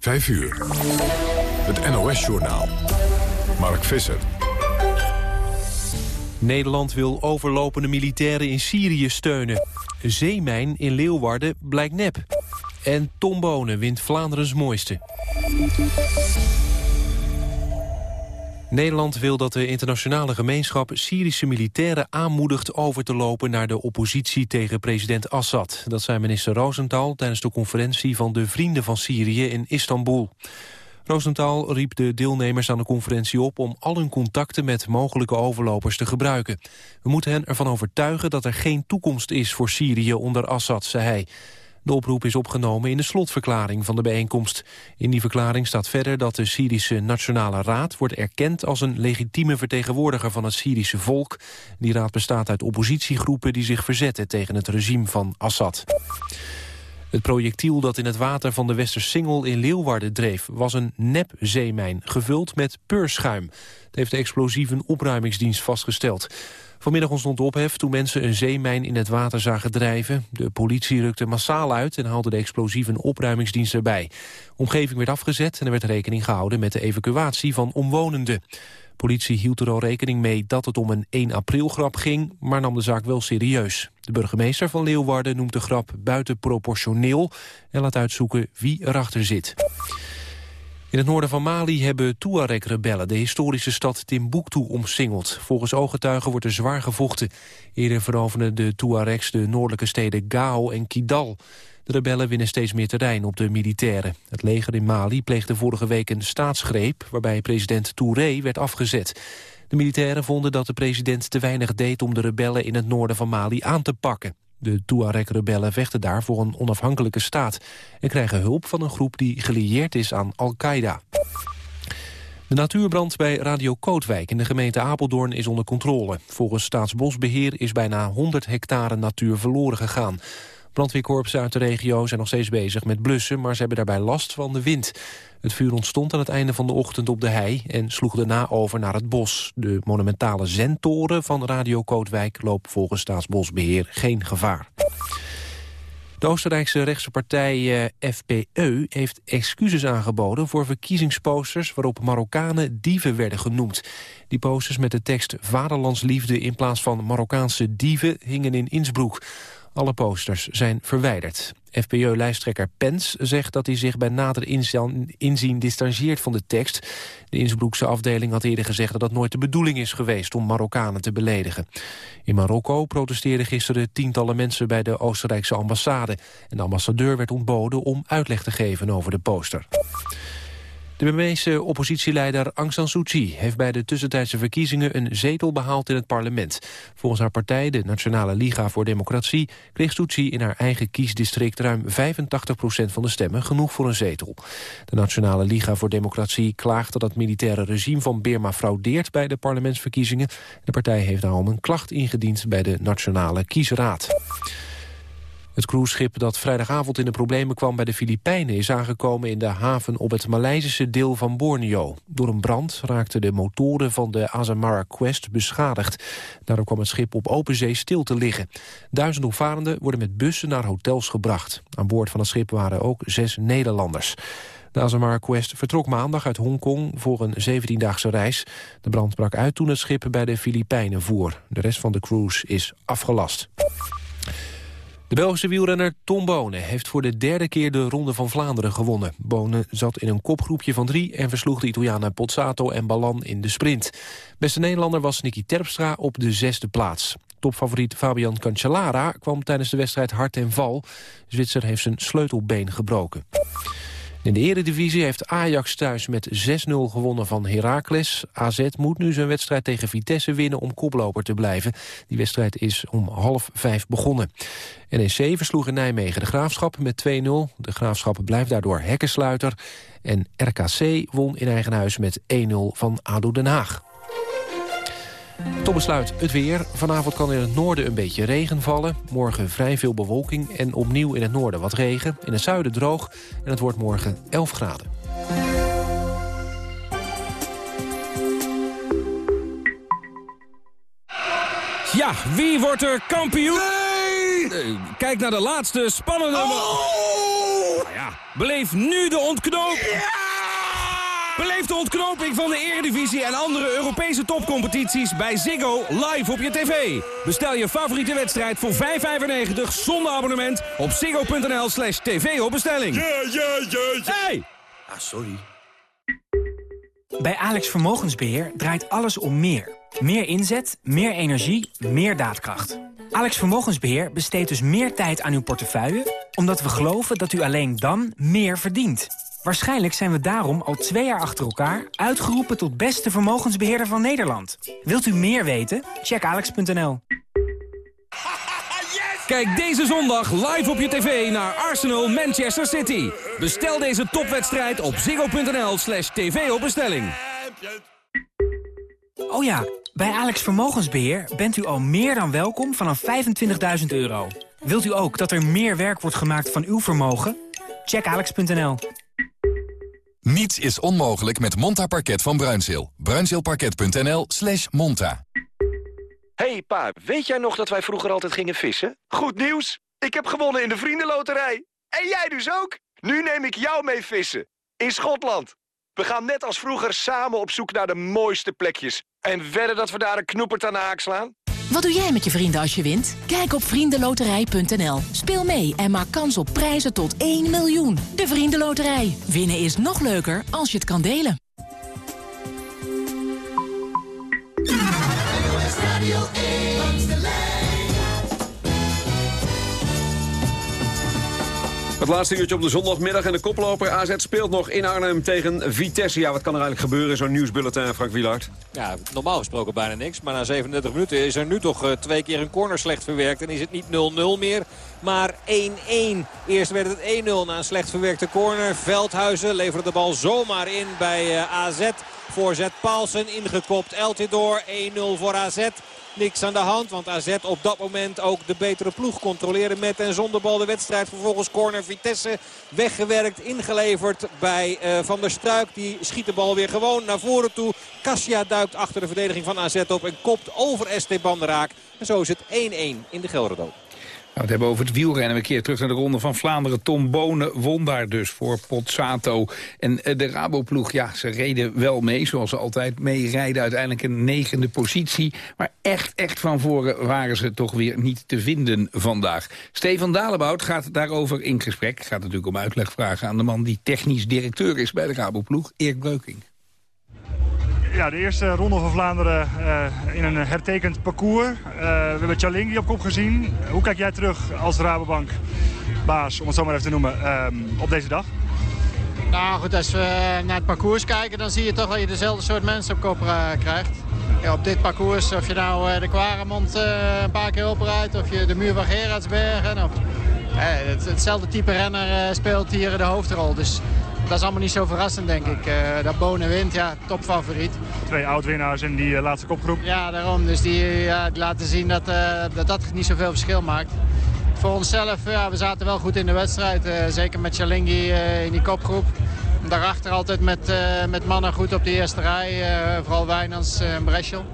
5 uur. Het NOS-journaal. Mark Visser. Nederland wil overlopende militairen in Syrië steunen. Zeemijn in Leeuwarden blijkt nep. En Tom Bonen wint Vlaanderens mooiste. Nederland wil dat de internationale gemeenschap Syrische militairen aanmoedigt over te lopen naar de oppositie tegen president Assad. Dat zei minister Rosenthal tijdens de conferentie van de Vrienden van Syrië in Istanbul. Rosenthal riep de deelnemers aan de conferentie op om al hun contacten met mogelijke overlopers te gebruiken. We moeten hen ervan overtuigen dat er geen toekomst is voor Syrië onder Assad, zei hij. De oproep is opgenomen in de slotverklaring van de bijeenkomst. In die verklaring staat verder dat de Syrische Nationale Raad wordt erkend als een legitieme vertegenwoordiger van het Syrische volk. Die raad bestaat uit oppositiegroepen die zich verzetten tegen het regime van Assad. Het projectiel dat in het water van de Westersingel in Leeuwarden dreef... was een nepzeemijn, gevuld met peurschuim. Dat heeft de explosieve opruimingsdienst vastgesteld. Vanmiddag ontstond ophef toen mensen een zeemijn in het water zagen drijven. De politie rukte massaal uit en haalde de explosieve opruimingsdienst erbij. Omgeving werd afgezet en er werd rekening gehouden met de evacuatie van omwonenden. Politie hield er al rekening mee dat het om een 1 april grap ging, maar nam de zaak wel serieus. De burgemeester van Leeuwarden noemt de grap buitenproportioneel en laat uitzoeken wie erachter zit. In het noorden van Mali hebben Tuareg-rebellen de historische stad Timbuktu omsingeld. Volgens ooggetuigen wordt er zwaar gevochten. Eerder veroverden de Tuaregs de noordelijke steden Gao en Kidal. De rebellen winnen steeds meer terrein op de militairen. Het leger in Mali pleegde vorige week een staatsgreep... waarbij president Touré werd afgezet. De militairen vonden dat de president te weinig deed... om de rebellen in het noorden van Mali aan te pakken. De Tuareg-rebellen vechten daar voor een onafhankelijke staat... en krijgen hulp van een groep die gelieerd is aan Al-Qaeda. De natuurbrand bij Radio Kootwijk in de gemeente Apeldoorn is onder controle. Volgens Staatsbosbeheer is bijna 100 hectare natuur verloren gegaan. Brandweerkorpsen uit de regio zijn nog steeds bezig met blussen... maar ze hebben daarbij last van de wind. Het vuur ontstond aan het einde van de ochtend op de hei... en sloeg daarna over naar het bos. De monumentale zendtoren van Radio Kootwijk loopt volgens Staatsbosbeheer geen gevaar. De Oostenrijkse rechtse partij eh, FPE heeft excuses aangeboden voor verkiezingsposters waarop Marokkanen dieven werden genoemd. Die posters met de tekst Vaderlandsliefde in plaats van Marokkaanse dieven hingen in Innsbruck. Alle posters zijn verwijderd. FPÖ-lijsttrekker Pence zegt dat hij zich bij nader inzien distancieert van de tekst. De Innsbruckse afdeling had eerder gezegd dat het nooit de bedoeling is geweest om Marokkanen te beledigen. In Marokko protesteerden gisteren tientallen mensen bij de Oostenrijkse ambassade. En de ambassadeur werd ontboden om uitleg te geven over de poster. De Burmeese oppositieleider Aung San Suu Kyi heeft bij de tussentijdse verkiezingen een zetel behaald in het parlement. Volgens haar partij, de Nationale Liga voor Democratie, kreeg Suu Kyi in haar eigen kiesdistrict ruim 85% van de stemmen, genoeg voor een zetel. De Nationale Liga voor Democratie klaagt dat het militaire regime van Birma fraudeert bij de parlementsverkiezingen. De partij heeft daarom een klacht ingediend bij de Nationale Kiesraad. Het cruiseschip dat vrijdagavond in de problemen kwam bij de Filipijnen... is aangekomen in de haven op het Maleisische deel van Borneo. Door een brand raakten de motoren van de Azamara Quest beschadigd. Daardoor kwam het schip op open zee stil te liggen. Duizend opvarenden worden met bussen naar hotels gebracht. Aan boord van het schip waren ook zes Nederlanders. De Azamara Quest vertrok maandag uit Hongkong voor een 17-daagse reis. De brand brak uit toen het schip bij de Filipijnen voer. De rest van de cruise is afgelast. De Belgische wielrenner Tom Bonen heeft voor de derde keer de Ronde van Vlaanderen gewonnen. Bonen zat in een kopgroepje van drie en versloeg de Italianen Pozzato en Ballan in de sprint. Beste Nederlander was Nicky Terpstra op de zesde plaats. Topfavoriet Fabian Cancellara kwam tijdens de wedstrijd hard en val. Zwitser heeft zijn sleutelbeen gebroken. In de eredivisie heeft Ajax thuis met 6-0 gewonnen van Heracles. AZ moet nu zijn wedstrijd tegen Vitesse winnen om koploper te blijven. Die wedstrijd is om half vijf begonnen. NEC versloeg in Nijmegen de Graafschap met 2-0. De Graafschap blijft daardoor hekkensluiter. En RKC won in eigen huis met 1-0 van ADO Den Haag. Tot besluit het weer. Vanavond kan in het noorden een beetje regen vallen. Morgen vrij veel bewolking en opnieuw in het noorden wat regen. In het zuiden droog en het wordt morgen 11 graden. Ja, wie wordt er kampioen? Nee! Kijk naar de laatste spannende... Oh! Nou ja, Beleef nu de ontknoping. Beleef de ontknoping van de Eredivisie en andere Europese topcompetities bij Ziggo live op je tv. Bestel je favoriete wedstrijd voor 5,95 zonder abonnement op ziggo.nl slash tv op bestelling. Ja, ja, ja, ja. Hey! Ah, sorry. Bij Alex Vermogensbeheer draait alles om meer. Meer inzet, meer energie, meer daadkracht. Alex Vermogensbeheer besteedt dus meer tijd aan uw portefeuille... omdat we geloven dat u alleen dan meer verdient. Waarschijnlijk zijn we daarom al twee jaar achter elkaar... uitgeroepen tot beste vermogensbeheerder van Nederland. Wilt u meer weten? Check alex.nl. Kijk deze zondag live op je tv naar Arsenal Manchester City. Bestel deze topwedstrijd op ziggo.nl slash tv op bestelling. Oh ja, bij Alex Vermogensbeheer bent u al meer dan welkom vanaf 25.000 euro. Wilt u ook dat er meer werk wordt gemaakt van uw vermogen? Check alex.nl. Niets is onmogelijk met Monta Parket van Bruinzeel. Bruinzeelparket.nl slash monta. hey, pa, weet jij nog dat wij vroeger altijd gingen vissen? Goed nieuws! Ik heb gewonnen in de Vriendenloterij. En jij dus ook? Nu neem ik jou mee vissen. In Schotland. We gaan net als vroeger samen op zoek naar de mooiste plekjes. En wedden dat we daar een knoepert aan de haak slaan? Wat doe jij met je vrienden als je wint? Kijk op vriendenloterij.nl. Speel mee en maak kans op prijzen tot 1 miljoen. De Vriendenloterij. Winnen is nog leuker als je het kan delen. Het laatste uurtje op de zondagmiddag en de koploper AZ speelt nog in Arnhem tegen Vitesse. Ja, wat kan er eigenlijk gebeuren zo'n nieuwsbulletin, Frank Wielaert? Ja, normaal gesproken bijna niks. Maar na 37 minuten is er nu toch uh, twee keer een corner slecht verwerkt. En is het niet 0-0 meer, maar 1-1. Eerst werd het 1-0 na een slecht verwerkte corner. Veldhuizen leverde de bal zomaar in bij uh, AZ. Voorzet Paulsen ingekopt. Eltidoor 1-0 voor AZ. Niks aan de hand, want AZ op dat moment ook de betere ploeg controleerde met en zonder bal de wedstrijd. Vervolgens corner Vitesse weggewerkt, ingeleverd bij uh, Van der Struik. Die schiet de bal weer gewoon naar voren toe. Cassia duikt achter de verdediging van AZ op en kopt over Esteban Raak. En zo is het 1-1 in de Gelderdoom. Nou, we hebben over het wielrennen. Een keer terug naar de Ronde van Vlaanderen. Tom Bonen won daar dus voor Pozzato. En de Raboploeg, ja, ze reden wel mee, zoals ze altijd mee rijden. Uiteindelijk een negende positie. Maar echt, echt van voren waren ze toch weer niet te vinden vandaag. Stefan Dalebout gaat daarover in gesprek. Gaat natuurlijk om uitleg vragen aan de man die technisch directeur is bij de Raboploeg, Erik Breuking. Ja, de eerste ronde van Vlaanderen uh, in een hertekend parcours. Uh, we hebben Chalingi op kop gezien. Hoe kijk jij terug als Rabobank baas, om het zo maar even te noemen, uh, op deze dag? Nou goed, als we naar het parcours kijken, dan zie je toch dat je dezelfde soort mensen op kop krijgt. Ja, op dit parcours, of je nou de Quaremont een paar keer oprijdt, of je de muur van Gerardsbergen. Of, het, hetzelfde type renner speelt hier de hoofdrol. Dus dat is allemaal niet zo verrassend, denk ik. Uh, dat Bonen wint, ja, topfavoriet. Twee oud-winnaars in die uh, laatste kopgroep. Ja, daarom. Dus die, ja, die laten zien dat, uh, dat dat niet zoveel verschil maakt. Voor onszelf, ja, we zaten wel goed in de wedstrijd. zeker met Chalingi in die kopgroep. Daarachter altijd met, met mannen goed op de eerste rij. vooral Wijnands en Breschel.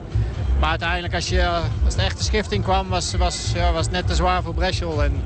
Maar uiteindelijk, als, je, als de echte schifting kwam, was, was, ja, was het net te zwaar voor Breschel. En,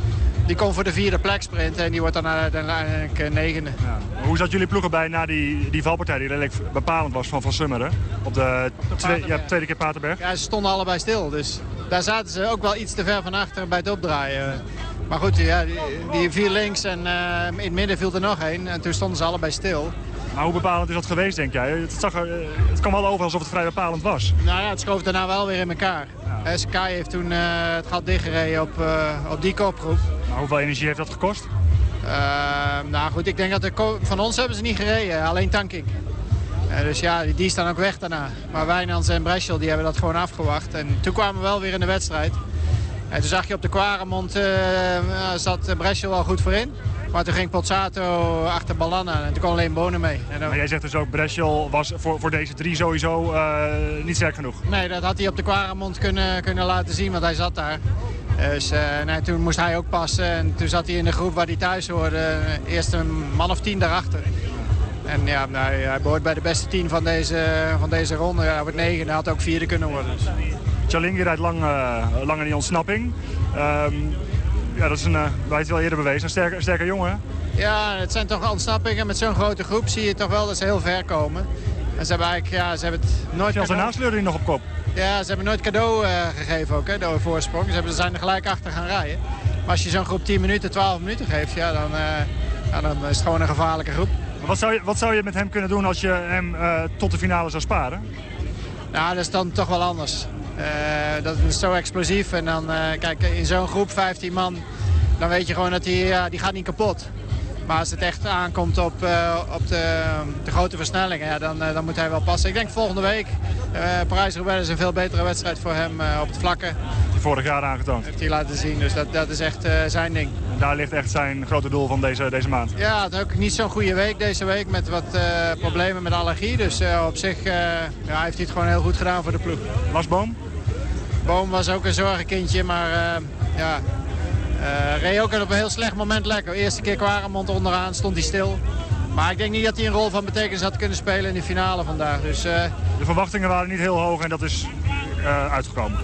die komt voor de vierde plek sprinten en die wordt dan uiteindelijk negende. Ja. Hoe zat jullie ploeg erbij na die, die valpartij die redelijk bepalend was van Van Summeren? Op de, op de twee, ja, tweede keer Paterberg. Ja, ze stonden allebei stil. Dus daar zaten ze ook wel iets te ver van achter bij het opdraaien. Maar goed, ja, die, die viel links en uh, in het midden viel er nog één. En toen stonden ze allebei stil. Maar hoe bepalend is dat geweest, denk jij? Het, zag er, het kwam wel over alsof het vrij bepalend was. Nou ja, het schoof daarna wel weer in elkaar. Ja. Sky heeft toen uh, het gat dichtgereden op, uh, op die kopgroep. Maar hoeveel energie heeft dat gekost? Uh, nou goed, ik denk dat de van ons hebben ze niet gereden, alleen tanking. dus ja, die, die staan ook weg daarna. Maar Wijnands en Breschel die hebben dat gewoon afgewacht. En toen kwamen we wel weer in de wedstrijd. En toen zag je op de Quaremont, zat Breschel wel goed voorin. Maar toen ging Pozzato achter Ballan aan en toen kwam alleen Bonen mee. En dan... Maar jij zegt dus ook, Breschel was voor, voor deze drie sowieso uh, niet sterk genoeg? Nee, dat had hij op de Quaremont kunnen, kunnen laten zien, want hij zat daar. Dus uh, nee, toen moest hij ook passen en toen zat hij in de groep waar hij thuis hoorde. Eerst een man of tien daarachter. En ja, nou, hij behoort bij de beste tien van deze, van deze ronde. Hij wordt negen, hij had ook vierde kunnen worden. Dus. Chalingi rijdt lang, uh, lang in die ontsnapping. Um, ja, dat is een, wij het wel eerder bewezen, een sterke, sterke jongen. Ja, het zijn toch ontsnappingen. Met zo'n grote groep zie je toch wel dat ze heel ver komen. En ze hebben eigenlijk, ja, ze hebben het nooit... Als nasleur die nog op kop. Ja, ze hebben nooit cadeau uh, gegeven ook, hè, door voorsprong. Ze, hebben, ze zijn er gelijk achter gaan rijden. Maar als je zo'n groep 10 minuten, 12 minuten geeft, ja, dan, uh, ja, dan is het gewoon een gevaarlijke groep. Wat zou, je, wat zou je met hem kunnen doen als je hem uh, tot de finale zou sparen? Nou, dat is dan toch wel anders. Dat is zo explosief. En dan, kijk, in zo'n groep, 15 man, dan weet je gewoon dat hij, ja, die gaat niet kapot. Maar als het echt aankomt op, uh, op de, de, grote versnellingen, ja, dan, dan moet hij wel passen. Ik denk volgende week, Parijs-Roubaix is een veel betere wedstrijd voor hem op het vlakke. Vorig jaar aangetoond. Heeft hij laten zien, dus dat, dat is echt zijn ding. En daar ligt echt zijn grote doel van deze, deze maand. Ja, het ook niet zo'n goede week deze week met wat problemen met allergie. Dus op zich ja, heeft hij het gewoon heel goed gedaan voor de ploeg. Lars Boom? Boom was ook een zorgenkindje, maar ja, uh, reed ook op een heel slecht moment lekker. Eerste keer Quaremont onderaan stond hij stil. Maar ik denk niet dat hij een rol van betekenis had kunnen spelen in de finale vandaag. Dus, uh... De verwachtingen waren niet heel hoog en dat is uh, uitgekomen.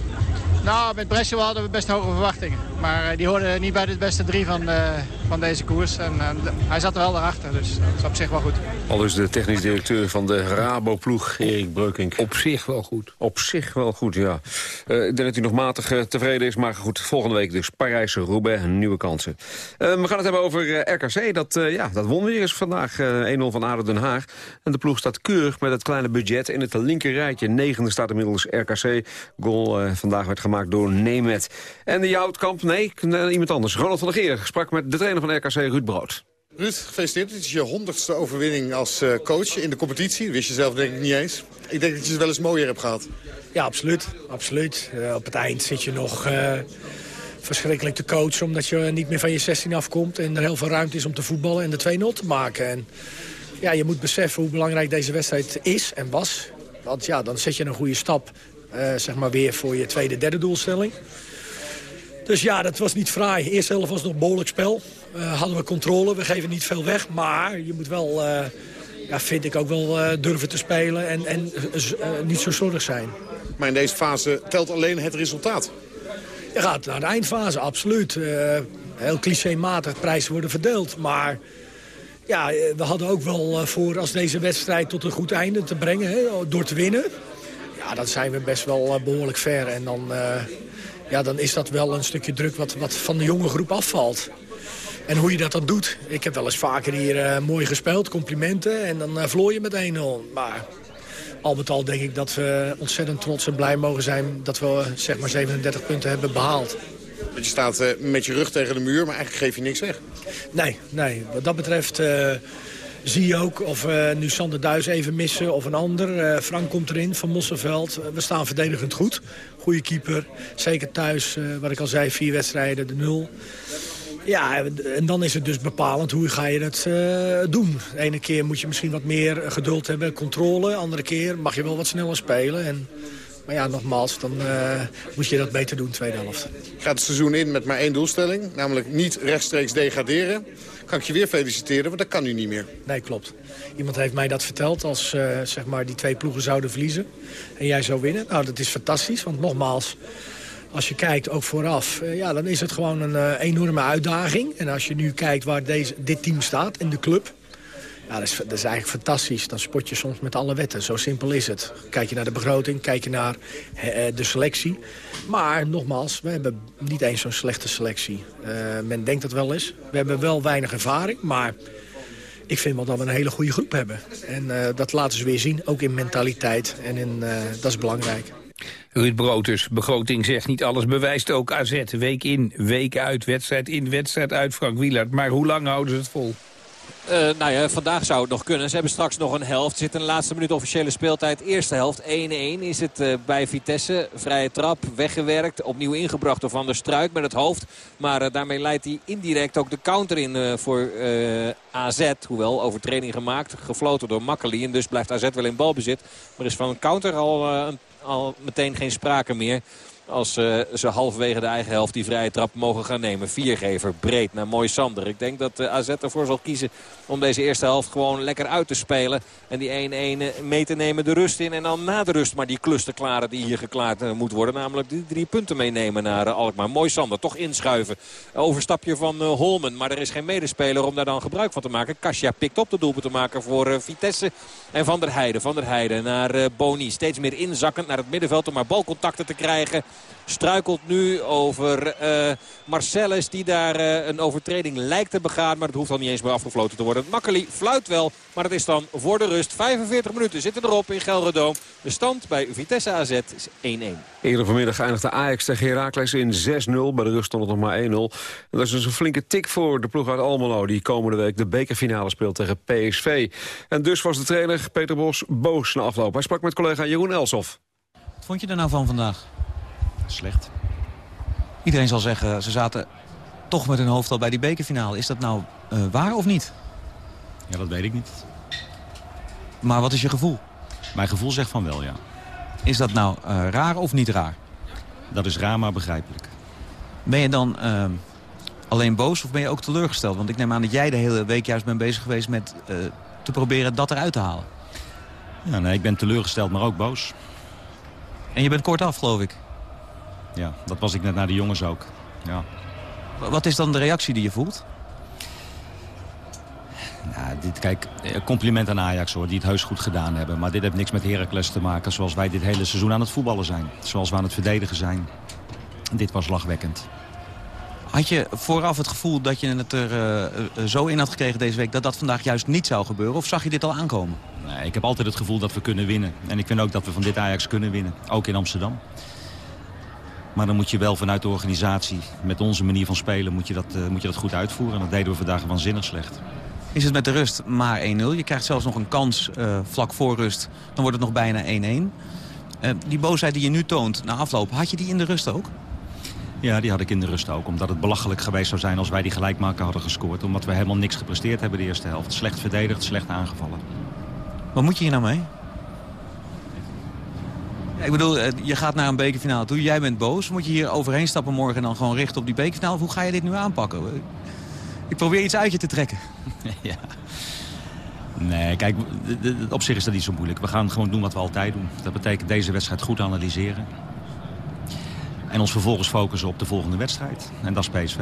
Nou, met Brescia hadden we best hoge verwachtingen. Maar uh, die hoorden niet bij de beste drie van, uh, van deze koers. En uh, hij zat er wel daarachter, dus dat is op zich wel goed. Al dus de technisch directeur van de Rabo-ploeg, Erik Breukink. Op zich wel goed. Op zich wel goed, ja. ik denk dat hij nog matig tevreden is. Maar goed, volgende week dus Parijse Roubaix, nieuwe kansen. we gaan het hebben over RKC. Dat, ja, dat won weer eens vandaag 1-0 van ADO Den Haag. En de ploeg staat keurig met het kleine budget. In het linker rijtje, negende staat inmiddels RKC. Goal vandaag werd gemaakt door Nemet. En de Joutkamp, nee, iemand anders. Ronald van der Geer sprak met de trainer van RKC, Ruud Brood. Ruud, gefeliciteerd. Dit is je honderdste overwinning als uh, coach in de competitie. Dat wist je zelf denk ik niet eens. Ik denk dat je het wel eens mooier hebt gehad. Ja, absoluut. absoluut. Uh, op het eind zit je nog uh, verschrikkelijk te coachen... omdat je niet meer van je 16 afkomt... en er heel veel ruimte is om te voetballen en de 2-0 te maken. En ja, je moet beseffen hoe belangrijk deze wedstrijd is en was. Want ja, dan zet je een goede stap zeg maar weer voor je tweede, derde doelstelling. Dus ja, dat was niet fraai. Eerste helft was nog behoorlijk spel. Uh, hadden we controle, we geven niet veel weg. Maar je moet wel, uh, ja, vind ik ook wel durven te spelen en, en niet zo zorg zijn. Maar in deze fase telt alleen het resultaat? Je gaat naar de eindfase, absoluut. heel clichématig, prijzen worden verdeeld. Maar ja, we hadden ook wel voor als deze wedstrijd tot een goed einde te brengen, hè, door te winnen. Ja, dan zijn we best wel eh, behoorlijk ver. En dan, uh, ja, dan is dat wel een stukje druk wat, wat van de jonge groep afvalt. En hoe je dat dan doet. Ik heb wel eens vaker hier uh, mooi gespeeld, complimenten. En dan uh, verloor je met 1-0. Maar al met al denk ik dat we ontzettend trots en blij mogen zijn... dat we zeg maar 37 punten hebben behaald. Want je staat met je rug tegen de muur, maar eigenlijk geef je niks weg. Nee, nee. wat dat betreft zie je ook of we nu Sander Duis even missen of een ander. Uh, Frank komt erin van Mosselveld. we staan verdedigend goed. Goede keeper. Zeker thuis, uh, wat ik al zei, vier wedstrijden, de nul. Ja, en dan is het dus bepalend hoe ga je dat uh, doen. De ene keer moet je misschien wat meer geduld hebben, controle. De andere keer mag je wel wat sneller spelen. En, maar ja, nogmaals, dan uh, moet je dat beter doen, tweede helft. Gaat het seizoen in met maar één doelstelling. Namelijk niet rechtstreeks degraderen kan ik je weer feliciteren, want dat kan nu niet meer. Nee, klopt. Iemand heeft mij dat verteld als uh, zeg maar die twee ploegen zouden verliezen. En jij zou winnen. Nou, dat is fantastisch, want nogmaals... Als je kijkt, ook vooraf, uh, ja, dan is het gewoon een uh, enorme uitdaging. En als je nu kijkt waar deze, dit team staat in de club... Ja, dat is, dat is eigenlijk fantastisch. Dan spot je soms met alle wetten. Zo simpel is het. Kijk je naar de begroting, kijk je naar de selectie. Maar nogmaals, we hebben niet eens zo'n slechte selectie. Uh, men denkt dat wel eens. We hebben wel weinig ervaring, maar ik vind wel dat we een hele goede groep hebben. En uh, dat laten ze weer zien, ook in mentaliteit. En in, uh, dat is belangrijk. Ruud Brood dus, begroting zegt niet alles, bewijst ook AZ. Week in, week uit, wedstrijd in, wedstrijd uit, Frank Wielard. Maar hoe lang houden ze het vol? Uh, nou ja, vandaag zou het nog kunnen. Ze hebben straks nog een helft. Zit in de laatste minuut officiële speeltijd. Eerste helft 1-1 is het uh, bij Vitesse. Vrije trap, weggewerkt. Opnieuw ingebracht door Van der Struik met het hoofd. Maar uh, daarmee leidt hij indirect ook de counter in voor AZ. Hoewel, overtreding gemaakt. Gefloten door Makkeli. En dus blijft AZ wel in balbezit. Maar is van een counter al, al meteen geen sprake meer. Als ze halverwege de eigen helft die vrije trap mogen gaan nemen. Viergever breed naar Mooi Sander. Ik denk dat AZ ervoor zal kiezen om deze eerste helft gewoon lekker uit te spelen. En die 1-1 mee te nemen de rust in. En dan na de rust maar die klus te klaren die hier geklaard moet worden. Namelijk die drie punten meenemen naar Alkmaar. Mooi Sander, toch inschuiven. Overstapje van Holmen. Maar er is geen medespeler om daar dan gebruik van te maken. Kasia pikt op de doelpunt te maken voor Vitesse. En Van der Heijden, Van der Heijden naar Boni. Steeds meer inzakkend naar het middenveld om maar balcontacten te krijgen. Struikelt nu over uh, Marcellus die daar uh, een overtreding lijkt te begaan. Maar het hoeft al niet eens meer afgefloten te worden. Makkeli fluit wel, maar het is dan voor de rust. 45 minuten zitten erop in Gelredoom. De stand bij Vitesse AZ is 1-1. Eerder vanmiddag eindigde Ajax tegen Heracles in 6-0. Bij de rust stond het nog maar 1-0. Dat is dus een flinke tik voor de ploeg uit Almelo... die komende week de bekerfinale speelt tegen PSV. En dus was de trainer Peter Bos boos na afloop. Hij sprak met collega Jeroen Elsof. Wat vond je er nou van vandaag? Slecht. Iedereen zal zeggen, ze zaten toch met hun hoofd al bij die bekerfinale. Is dat nou uh, waar of niet? Ja, dat weet ik niet. Maar wat is je gevoel? Mijn gevoel zegt van wel, ja. Is dat nou uh, raar of niet raar? Dat is raar, maar begrijpelijk. Ben je dan uh, alleen boos of ben je ook teleurgesteld? Want ik neem aan dat jij de hele week juist bent bezig geweest met te proberen dat eruit te halen. Ja, nee, ik ben teleurgesteld, maar ook boos. En je bent kort af, geloof ik? Ja, dat was ik net naar de jongens ook. Ja. Wat is dan de reactie die je voelt? Nou, dit, kijk, compliment aan Ajax hoor, die het heus goed gedaan hebben. Maar dit heeft niks met Heracles te maken zoals wij dit hele seizoen aan het voetballen zijn. Zoals we aan het verdedigen zijn. Dit was lachwekkend. Had je vooraf het gevoel dat je het er uh, zo in had gekregen deze week... dat dat vandaag juist niet zou gebeuren? Of zag je dit al aankomen? Nee, ik heb altijd het gevoel dat we kunnen winnen. En ik vind ook dat we van dit Ajax kunnen winnen. Ook in Amsterdam. Maar dan moet je wel vanuit de organisatie, met onze manier van spelen, moet je dat, uh, moet je dat goed uitvoeren. En dat deden we vandaag waanzinnig slecht. Is het met de rust maar 1-0? Je krijgt zelfs nog een kans uh, vlak voor rust. Dan wordt het nog bijna 1-1. Uh, die boosheid die je nu toont na afloop, had je die in de rust ook? Ja, die had ik in de rust ook. Omdat het belachelijk geweest zou zijn als wij die gelijkmaker hadden gescoord. Omdat we helemaal niks gepresteerd hebben de eerste helft. Slecht verdedigd, slecht aangevallen. Wat moet je hier nou mee? Ik bedoel, eh, je gaat naar een bekerfinale toe. Jij bent boos. Moet je hier overheen stappen morgen en dan gewoon richten op die bekerfinale? Hoe ga je dit nu aanpakken? Ik probeer iets uit je te trekken. Ja. Nee, kijk, op zich is dat niet zo moeilijk. We gaan gewoon doen wat we altijd doen. Dat betekent deze wedstrijd goed analyseren. En ons vervolgens focussen op de volgende wedstrijd. En dat is PSV.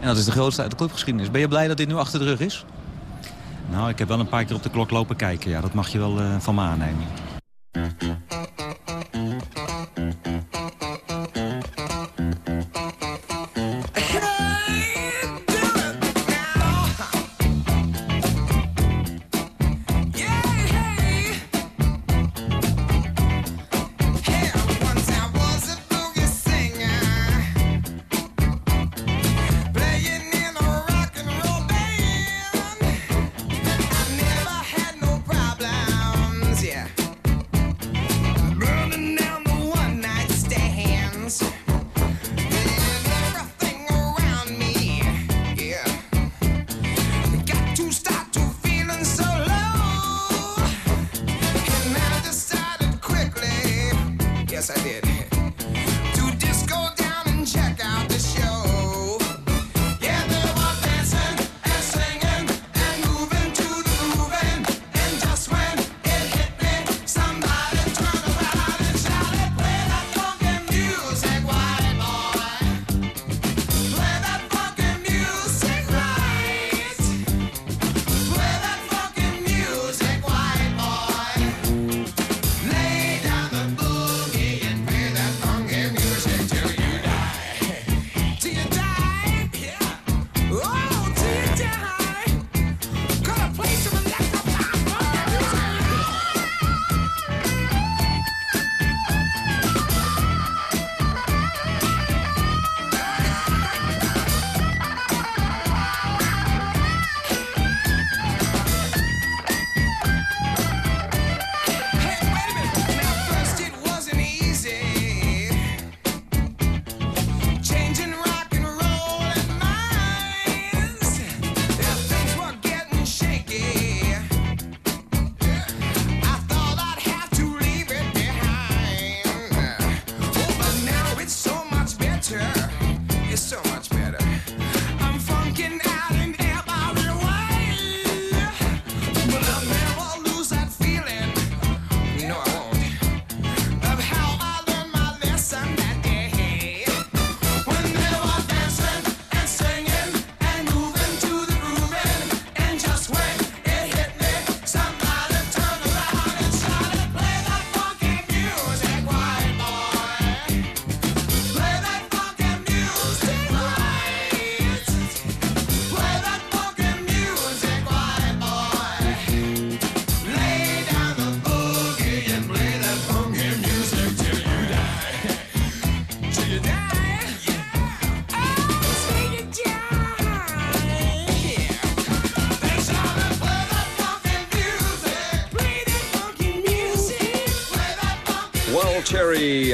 En dat is de grootste uit de clubgeschiedenis. Ben je blij dat dit nu achter de rug is? Nou, ik heb wel een paar keer op de klok lopen kijken. Ja, dat mag je wel uh, van me aannemen.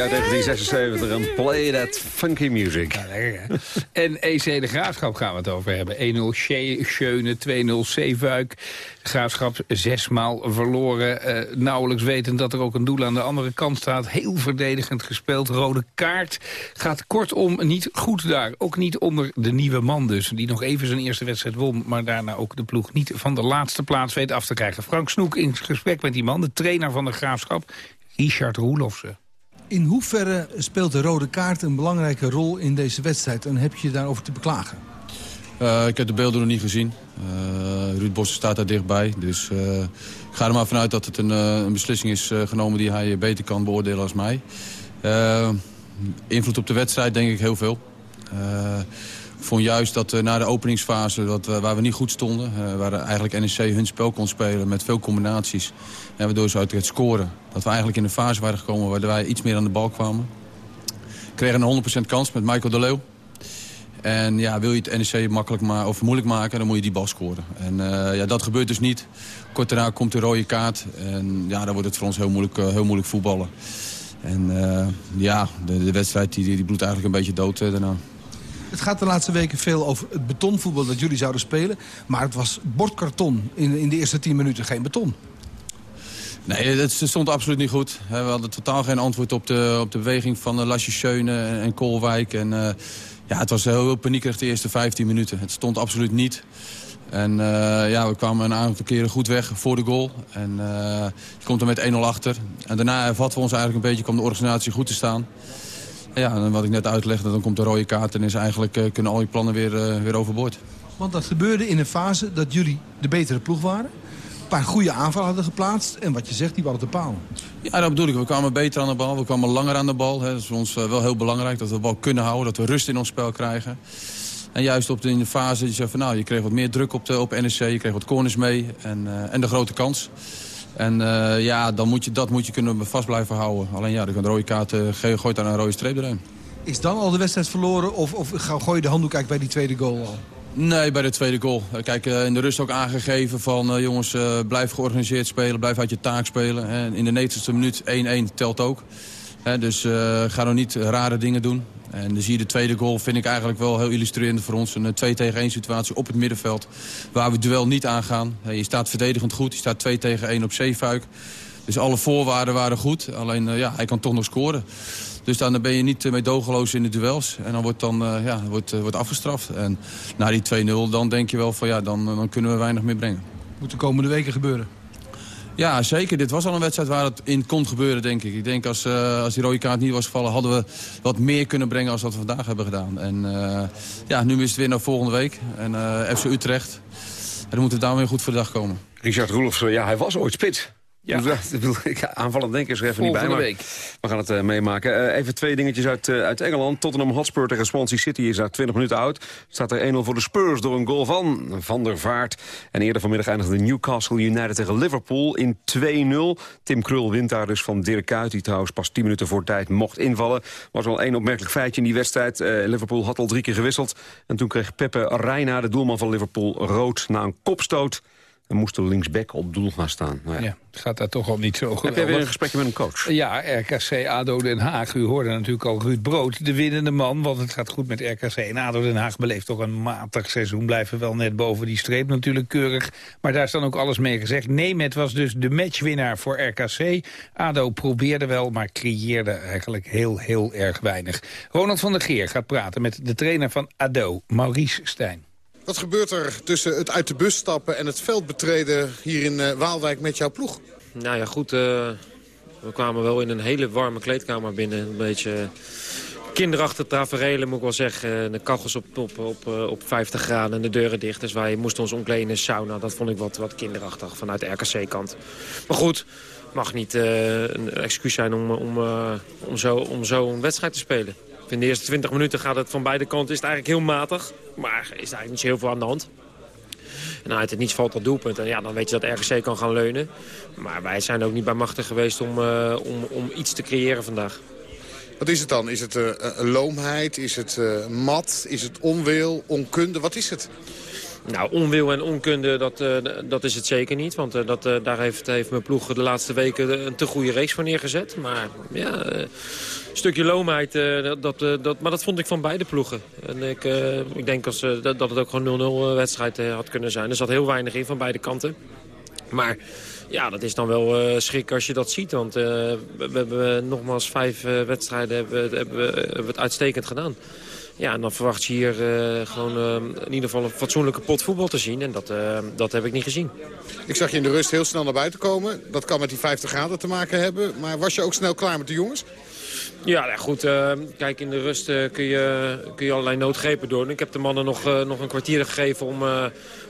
Uit 1976 en Play That Funky Music. en EC De Graafschap gaan we het over hebben. 1-0 Schöne, 2-0 Zeefuik. De Graafschap zesmaal verloren. Uh, nauwelijks wetend dat er ook een doel aan de andere kant staat. Heel verdedigend gespeeld. Rode kaart gaat kortom niet goed daar. Ook niet onder de nieuwe man dus. Die nog even zijn eerste wedstrijd won. Maar daarna ook de ploeg niet van de laatste plaats weet af te krijgen. Frank Snoek in gesprek met die man. De trainer van de Graafschap. Richard Roelofsen. In hoeverre speelt de rode kaart een belangrijke rol in deze wedstrijd? En heb je daarover te beklagen? Uh, ik heb de beelden nog niet gezien. Uh, Ruud Bos staat daar dichtbij. Dus uh, ik ga er maar vanuit dat het een, een beslissing is genomen die hij beter kan beoordelen als mij. invloed op de wedstrijd denk ik heel veel. Vond juist dat na de openingsfase, wat, waar we niet goed stonden... waar eigenlijk NEC hun spel kon spelen met veel combinaties... En waardoor ze uit het scoren. Dat we eigenlijk in een fase waren gekomen waar wij iets meer aan de bal kwamen. Kregen een 100% kans met Michael de Leeuw. En ja, wil je het NEC makkelijk maar, of moeilijk maken, dan moet je die bal scoren. En uh, ja, dat gebeurt dus niet. Kort daarna komt de rode kaart. En ja, dan wordt het voor ons heel moeilijk, uh, heel moeilijk voetballen. En uh, ja, de, de, wedstrijd die, die bloedt eigenlijk een beetje dood daarna. Het gaat de laatste weken veel over het betonvoetbal dat jullie zouden spelen. Maar het was bordkarton in, in de eerste 10 minuten, geen beton. Nee, het stond absoluut niet goed. We hadden totaal geen antwoord op de, op de beweging van eh, Lasje Schöne en Koolwijk. En, uh, ja, het was heel, heel paniekerig de eerste 15 minuten. Het stond absoluut niet. En uh, ja, we kwamen een aantal keren goed weg voor de goal. En uh, komt er met 1-0 achter. En daarna vatten we ons eigenlijk een beetje, kwam de organisatie goed te staan. Ja, en wat ik net uitlegde, dan komt de rode kaart... en is eigenlijk, uh, kunnen al je plannen weer, weer overboord. Want dat gebeurde in een fase dat jullie de betere ploeg waren een paar goede aanvallen hadden geplaatst. En wat je zegt, die bal op de paal. Ja, dat bedoel ik. We kwamen beter aan de bal. We kwamen langer aan de bal. Hè. Dat is voor ons eh, wel heel belangrijk. Dat we de bal kunnen houden. Dat we rust in ons spel krijgen. En juist op de, in de fase, je zegt van, nou, je kreeg wat meer druk op, de, op NEC. Je kreeg wat corners mee. En, uh, en de grote kans. En uh, ja, dan moet je, dat moet je kunnen vast blijven houden. Alleen ja, de rode kaart uh, gooit daar een rode streep erin. Is dan al de wedstrijd verloren? Of, of gooi je de handdoek eigenlijk bij die tweede goal al? Nee, bij de tweede goal. Kijk, in de rust ook aangegeven van... jongens, blijf georganiseerd spelen, blijf uit je taak spelen. En in de 90ste minuut 1-1 telt ook. Dus uh, ga nog niet rare dingen doen. En dan zie je de tweede goal, vind ik eigenlijk wel heel illustrerend voor ons. Een 2 tegen 1 situatie op het middenveld. Waar we het duel niet aangaan. je staat verdedigend goed, je staat 2 tegen 1 op Zeefuik. Dus alle voorwaarden waren goed. Alleen, ja, hij kan toch nog scoren. Dus dan ben je niet eh, meedogenloos in de duels. En dan wordt, dan, ja, wordt, wordt afgestraft. En na die 2-0 dan denk je wel van ja, dan, dan kunnen we weinig meer brengen. Moet de komende weken gebeuren? Ja, zeker. Dit was al een wedstrijd waar het in kon gebeuren, denk ik. Ik denk als, uh, als die rode kaart niet was gevallen... hadden we wat meer kunnen brengen als wat we vandaag hebben gedaan. En uh, ja, nu is het weer naar volgende week. En uh, FC Utrecht. En dan moeten we daar weer goed voor de dag komen. Richard Roelofs, ja, hij was ooit spits. Ja. Dus, aanvallend denken is er even niet bij. Maar week. We gaan het uh, meemaken. Uh, even twee dingetjes uit, uh, uit Engeland. Tottenham Hotspur tegen Swansea City is daar 20 minuten oud. Staat er 1-0 voor de Spurs door een goal van Van der Vaart. En eerder vanmiddag eindigde Newcastle United tegen Liverpool in 2-0. Tim Krul wint daar dus van Dirk Kuyt, die trouwens pas 10 minuten voor tijd mocht invallen. Was wel één opmerkelijk feitje in die wedstrijd. Liverpool had al drie keer gewisseld. En toen kreeg Pepe Reina, de doelman van Liverpool, rood na een kopstoot. En moest er linksback op doel gaan staan. Nou ja. gaat daar toch al niet zo goed. Heb jij weer een gesprekje met een coach? Ja, RKC ADO Den Haag. U hoorde natuurlijk al Ruud Brood, de winnende man. Want het gaat goed met RKC. En ADO Den Haag beleeft toch een matig seizoen. Blijven wel net boven die streep natuurlijk keurig. Maar daar is dan ook alles mee gezegd. Nemet was dus de matchwinnaar voor RKC. ADO probeerde wel, maar creëerde eigenlijk heel, heel erg weinig. Ronald van der Geer gaat praten met de trainer van ADO, Maurice Stijn. Wat gebeurt er tussen het uit de bus stappen en het veld betreden hier in uh, Waalwijk met jouw ploeg? Nou ja, goed. Uh, we kwamen wel in een hele warme kleedkamer binnen. Een beetje kinderachtige tafereelen, moet ik wel zeggen. De kachels op, op, op, op 50 graden en de deuren dicht. Dus wij moesten ons omkleden in een sauna. Dat vond ik wat, wat kinderachtig vanuit de RKC-kant. Maar goed, mag niet een excuus zijn om, om, om, zo, om zo een wedstrijd te spelen. In de eerste 20 minuten gaat het van beide kanten is het eigenlijk heel matig. Maar is eigenlijk niet zo heel veel aan de hand. En uit het niets valt dat doelpunt. En ja, dan weet je dat RKC kan gaan leunen. Maar wij zijn ook niet bij machtig geweest om, uh, om, om iets te creëren vandaag. Wat is het dan? Is het uh, loomheid? Is het uh, mat? Is het onwil? Onkunde? Wat is het? Nou, onwil en onkunde, dat, uh, dat is het zeker niet. Want uh, dat, uh, daar heeft, heeft mijn ploeg de laatste weken een te goede race voor neergezet. Maar ja, stukje loomheid, dat, dat, maar dat vond ik van beide ploegen. En ik, ik denk als, dat, dat het ook gewoon 0-0 wedstrijd had kunnen zijn. Er zat heel weinig in van beide kanten. Maar ja, dat is dan wel uh, schrik als je dat ziet. Want we, we, hebben nogmaals vijf wedstrijden hebben, hebben, hebben we het uitstekend gedaan. Ja, en dan verwacht je hier gewoon in ieder geval een fatsoenlijke pot voetbal te zien. En dat, dat heb ik niet gezien. Ik zag je in de rust heel snel naar buiten komen. Dat kan met die 50 graden te maken hebben. Maar was je ook snel klaar met de jongens? Ja, nou goed. kijk, in de rust kun, je, kun je allerlei noodgrepen doen. Ik heb de mannen nog, nog een kwartier gegeven om,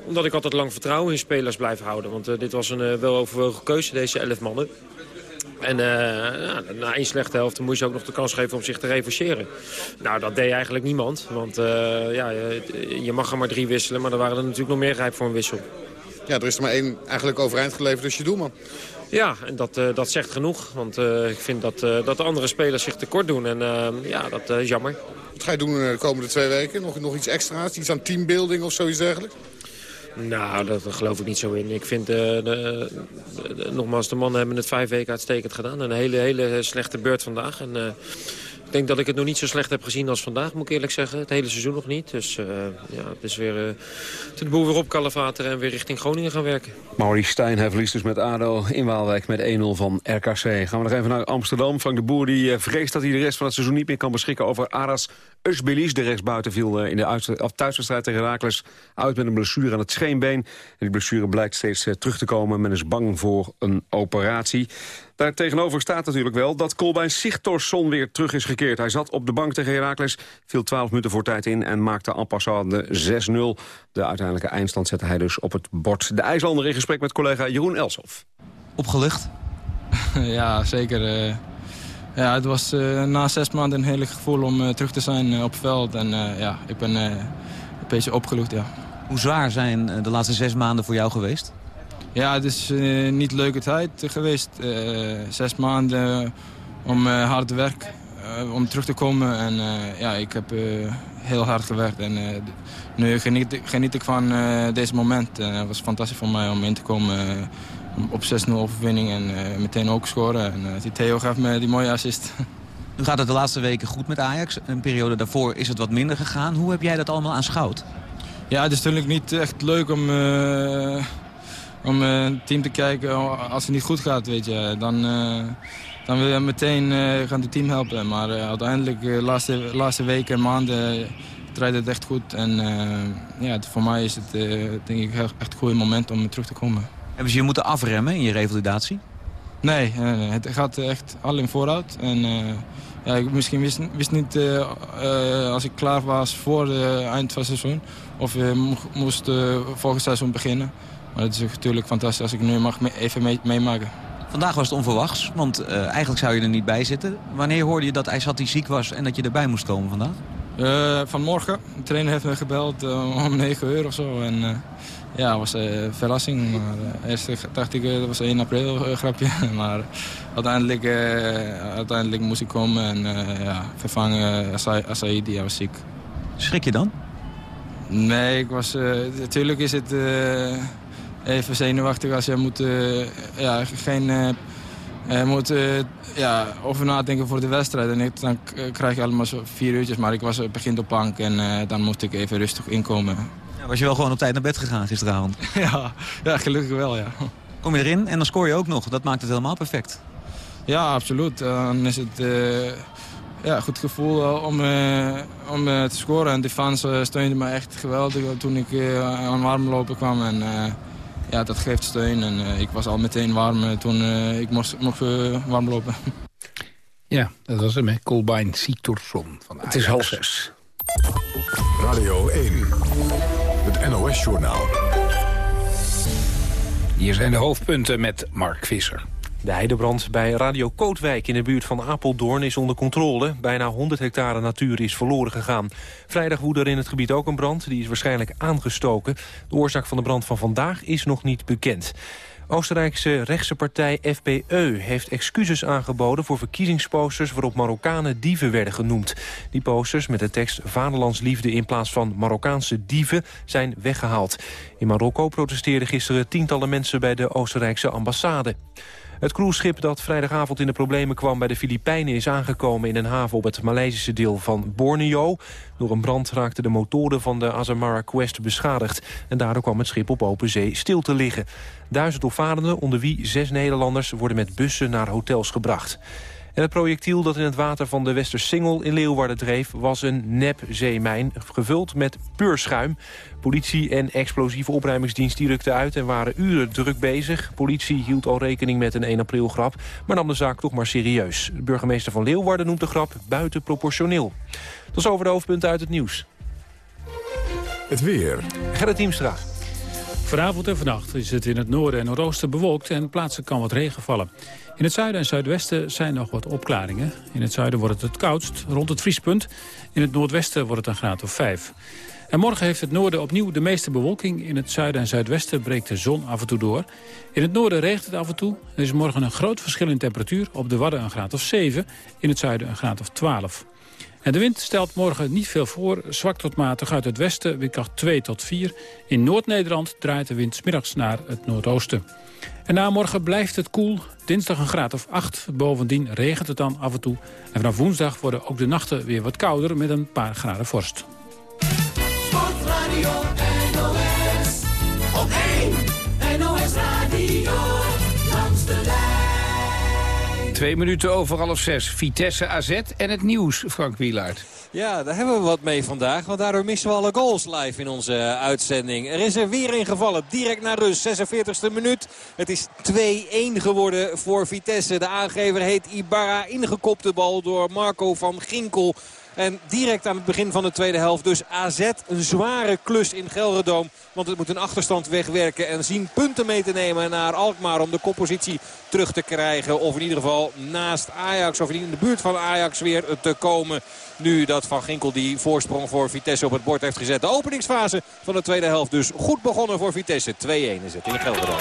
omdat ik altijd lang vertrouwen in spelers blijf houden. Want dit was een wel overwogen keuze, deze 11 mannen. En nou, na één slechte helft moest je ook nog de kans geven om zich te revancheren. Nou, dat deed eigenlijk niemand. Want ja, je, je, mag er maar drie wisselen, maar er waren er natuurlijk nog meer rijp voor een wissel. Ja, er is er maar één eigenlijk overeind geleverd, dus je doelman. Ja, en dat, uh, dat zegt genoeg. Want ik vind dat, dat de andere spelers zich tekort doen. En ja, dat is jammer. Wat ga je doen de komende twee weken? Nog, nog iets extra's? Iets aan teambuilding of zoiets dergelijks? Nou, dat, dat geloof ik niet zo in. Ik vind, de, de, de, nogmaals, de mannen hebben het vijf weken uitstekend gedaan. Een hele, hele slechte beurt vandaag. En, denk dat ik het nog niet zo slecht heb gezien als vandaag, moet ik eerlijk zeggen. Het hele seizoen nog niet. Dus uh, ja, het is weer de boel weer op Kalavateren en weer richting Groningen gaan werken. Maurice Stijn, hij verliest dus met ADO in Waalwijk met 1-0 van RKC. Gaan we nog even naar Amsterdam. Frank de Boer die uh, vreest dat hij de rest van het seizoen niet meer kan beschikken over Aras Usbilis. De rechtsbuiten viel in de thuiswedstrijd tegen Herakles uit met een blessure aan het scheenbeen. En die blessure blijkt steeds terug te komen. Men is bang voor een operatie. Daar tegenover staat natuurlijk wel dat Kolbein Sigtorsson weer terug is gekeerd. Hij zat op de bank tegen Heracles, viel 12 minuten voor tijd in... en maakte en passant de 6-0. De uiteindelijke eindstand zette hij dus op het bord. De IJslander in gesprek met collega Jeroen Elshoff. Opgelucht? ja, zeker. Uh, ja, het was uh, na zes maanden een heerlijk gevoel om uh, terug te zijn op het veld. En ja, ik ben een beetje opgelucht, ja. Hoe zwaar zijn de laatste zes maanden voor jou geweest? Ja, het is uh, niet leuke tijd geweest. Uh, zes maanden om uh, hard werk, om terug te komen. En ja, ik heb heel hard gewerkt. En nu geniet, geniet ik van deze moment. het was fantastisch voor mij om in te komen op 6-0 overwinning en meteen ook scoren. En die Theo gaf me die mooie assist. Nu gaat het de laatste weken goed met Ajax. Een periode daarvoor is het wat minder gegaan. Hoe heb jij dat allemaal aanschouwd? Ja, het is natuurlijk niet echt leuk om om uh, het team te kijken als het niet goed gaat, weet je. Dan, uh, dan wil je meteen gaan het team helpen. Maar uiteindelijk, de laatste, laatste weken en maanden, draait het echt goed. En ja, voor mij is het denk ik echt een goed moment om terug te komen. Hebben ze je moeten afremmen in je revalidatie? Nee, het gaat echt al in vooruit. En, ja, ik misschien wist, wist niet als ik klaar was voor het eind van het seizoen... of moest volgend seizoen beginnen. Maar het is natuurlijk fantastisch als ik nu mag even mee, meemaken. Vandaag was het onverwachts, want uh, eigenlijk zou je er niet bij zitten. Wanneer hoorde je dat Aysati ziek was en dat je erbij moest komen vandaag? Uh, vanmorgen. De trainer heeft me gebeld uh, om 9 uur of zo. En ja, het was een verrassing. Maar eerst dacht ik dat was 1 april grapje. maar uiteindelijk, uiteindelijk moest ik komen en ja, vervangen Asaidi, die was ziek. Schrik je dan? Nee, ik was... natuurlijk is het even zenuwachtig als je moet, uh, ja, geen, uh, moet uh, ja, over nadenken voor de wedstrijd. En dan krijg je allemaal zo vier uurtjes. Maar ik was begin op bank en dan moest ik even rustig inkomen. Ja, was je wel gewoon op tijd naar bed gegaan gisteravond? ja, ja, gelukkig wel, ja. Kom je erin en dan scoor je ook nog. Dat maakt het helemaal perfect. Ja, absoluut. Dan is het ja, goed gevoel eh, om, eh, om eh, te scoren. En de fans steunde me echt geweldig toen ik aan warmlopen kwam. En ja, dat geeft steun. En ik was al meteen warm toen ik mocht, mocht warmlopen. Ja, dat was hem, hè. Colbein Sitorsson van Het is half zes. Radio 1, het NOS-journaal. Hier zijn de hoofdpunten met Mark Visser. De heidebrand bij Radio Kootwijk in de buurt van Apeldoorn is onder controle. Bijna 100 hectare natuur is verloren gegaan. Vrijdag woedde er in het gebied ook een brand. Die is waarschijnlijk aangestoken. De oorzaak van de brand van vandaag is nog niet bekend. Oostenrijkse rechtse partij FPE heeft excuses aangeboden voor verkiezingsposters waarop Marokkanen dieven werden genoemd. Die posters met de tekst Vaderlandsliefde in plaats van Marokkaanse dieven zijn weggehaald. In Marokko protesteerden gisteren tientallen mensen bij de Oostenrijkse ambassade. Het cruiseschip dat vrijdagavond in de problemen kwam bij de Filipijnen... is aangekomen in een haven op het Maleisische deel van Borneo. Door een brand raakten de motoren van de Azamara Quest beschadigd... en daardoor kwam het schip op open zee stil te liggen. Duizend opvarenden, onder wie zes Nederlanders... worden met bussen naar hotels gebracht. En het projectiel dat in het water van de Westersingel in Leeuwarden dreef... was een nep-zeemijn, gevuld met puur schuim. Politie en explosieve opruimingsdienst die rukten uit... en waren uren druk bezig. Politie hield al rekening met een 1 april grap... maar nam de zaak toch maar serieus. De burgemeester van Leeuwarden noemt de grap buitenproportioneel. Tot zover de hoofdpunten uit het nieuws. Het weer. Gerrit Diemstra. Vanavond en vannacht is het in het noorden en noordoosten bewolkt... en plaatselijk kan wat regen vallen. In het zuiden en zuidwesten zijn nog wat opklaringen. In het zuiden wordt het het koudst, rond het vriespunt. In het noordwesten wordt het een graad of 5. En morgen heeft het noorden opnieuw de meeste bewolking. In het zuiden en zuidwesten breekt de zon af en toe door. In het noorden regent het af en toe. Er is morgen een groot verschil in temperatuur. Op de Wadden een graad of 7, in het zuiden een graad of 12. En de wind stelt morgen niet veel voor. Zwak tot matig uit het westen, windkracht 2 tot 4. In Noord-Nederland draait de wind smiddags naar het noordoosten. En na morgen blijft het koel. Dinsdag een graad of 8. Bovendien regent het dan af en toe. En vanaf woensdag worden ook de nachten weer wat kouder met een paar graden vorst. Sportradio NOS. Op 1 NOS Radio. Twee minuten over half zes. Vitesse AZ en het nieuws, Frank Wielaert. Ja, daar hebben we wat mee vandaag. Want daardoor missen we alle goals live in onze uh, uitzending. Er is er weer een gevallen. Direct naar rust. 46e minuut. Het is 2-1 geworden voor Vitesse. De aangever heet Ibarra. Ingekopte bal door Marco van Ginkel. En direct aan het begin van de tweede helft dus AZ een zware klus in Gelderdoom. Want het moet een achterstand wegwerken en zien punten mee te nemen naar Alkmaar om de koppositie terug te krijgen. Of in ieder geval naast Ajax of in de buurt van Ajax weer te komen. Nu dat Van Ginkel die voorsprong voor Vitesse op het bord heeft gezet. De openingsfase van de tweede helft dus goed begonnen voor Vitesse. 2-1 is het in Gelderdoom.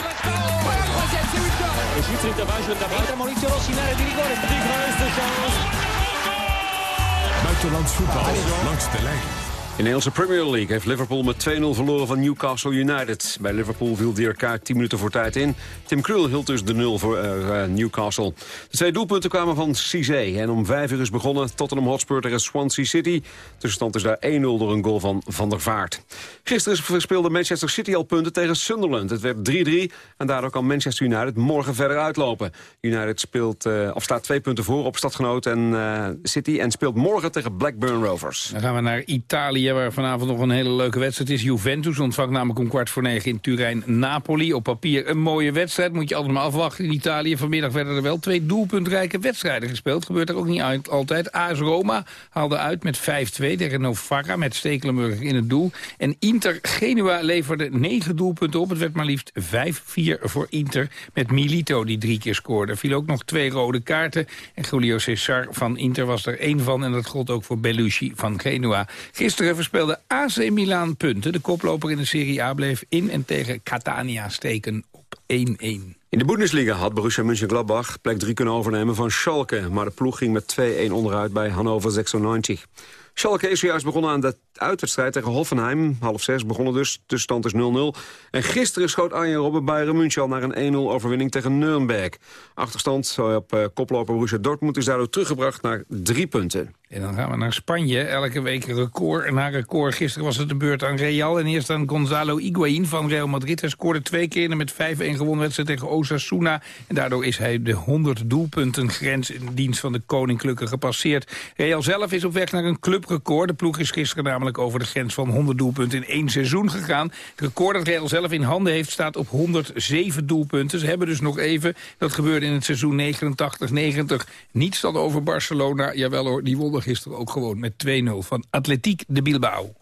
Buitenlands voetbal langs de lijn. In de Engelse Premier League heeft Liverpool met 2-0 verloren van Newcastle United. Bij Liverpool viel Kuyt 10 minuten voor tijd in. Tim Krul hield dus de 0 voor uh, Newcastle. De twee doelpunten kwamen van Cizé. En om 5 uur is begonnen Tottenham Hotspur tegen Swansea City. Tussenstand is daar 1-0 door een goal van Van der Vaart. Gisteren verspeelde Manchester City al punten tegen Sunderland. Het werd 3-3 en daardoor kan Manchester United morgen verder uitlopen. United speelt, uh, of staat twee punten voor op stadgenoot en City... en speelt morgen tegen Blackburn Rovers. Dan gaan we naar Italië waar vanavond nog een hele leuke wedstrijd is. Juventus ontvangt namelijk om kwart voor negen in Turijn Napoli. Op papier een mooie wedstrijd, moet je altijd maar afwachten in Italië. Vanmiddag werden er wel twee doelpuntrijke wedstrijden gespeeld. Gebeurt er ook niet altijd. AS Roma haalde uit met 5-2 tegen Novara met Stekelenburg in het doel. En Inter Genua leverde negen doelpunten op. Het werd maar liefst 5-4 voor Inter met Milito die drie keer scoorde. Er viel ook nog twee rode kaarten. En Julio Cesar van Inter was er één van. En dat gold ook voor Bellucci van Genua. Gisteren verspeelde AC Milan punten. De koploper in de Serie A bleef in en tegen Catania steken op 1-1. In de Bundesliga had Borussia Mönchengladbach plek 3 kunnen overnemen van Schalke. Maar de ploeg ging met 2-1 onderuit bij Hannover 96. Schalke is juist begonnen aan de uitwedstrijd tegen Hoffenheim. Half zes begonnen dus, de stand is 0-0. En gisteren schoot Arjen Robben Bayern München naar een 1-0 overwinning tegen Nürnberg. Achterstand op uh, koploper Borussia Dortmund is daardoor teruggebracht naar drie punten. En dan gaan we naar Spanje. Elke week record na record. Gisteren was het de beurt aan Real. En eerst aan Gonzalo Higuaín van Real Madrid. Hij scoorde twee keer en met 5-1 gewonnen wedstrijd tegen Osasuna. En daardoor is hij de 100 doelpunten grens in dienst van de Koninklijke gepasseerd. Real zelf is op weg naar een clubrecord. De ploeg is gisteren namelijk over de grens van 100 doelpunten in één seizoen gegaan. Het record dat Real zelf in handen heeft staat op 107 doelpunten. Ze hebben dus nog even, dat gebeurde in het seizoen 89-90, niets dan over Barcelona. Jawel hoor, die wonnen gisteren ook gewoon met 2-0 van Atletiek de Bilbao.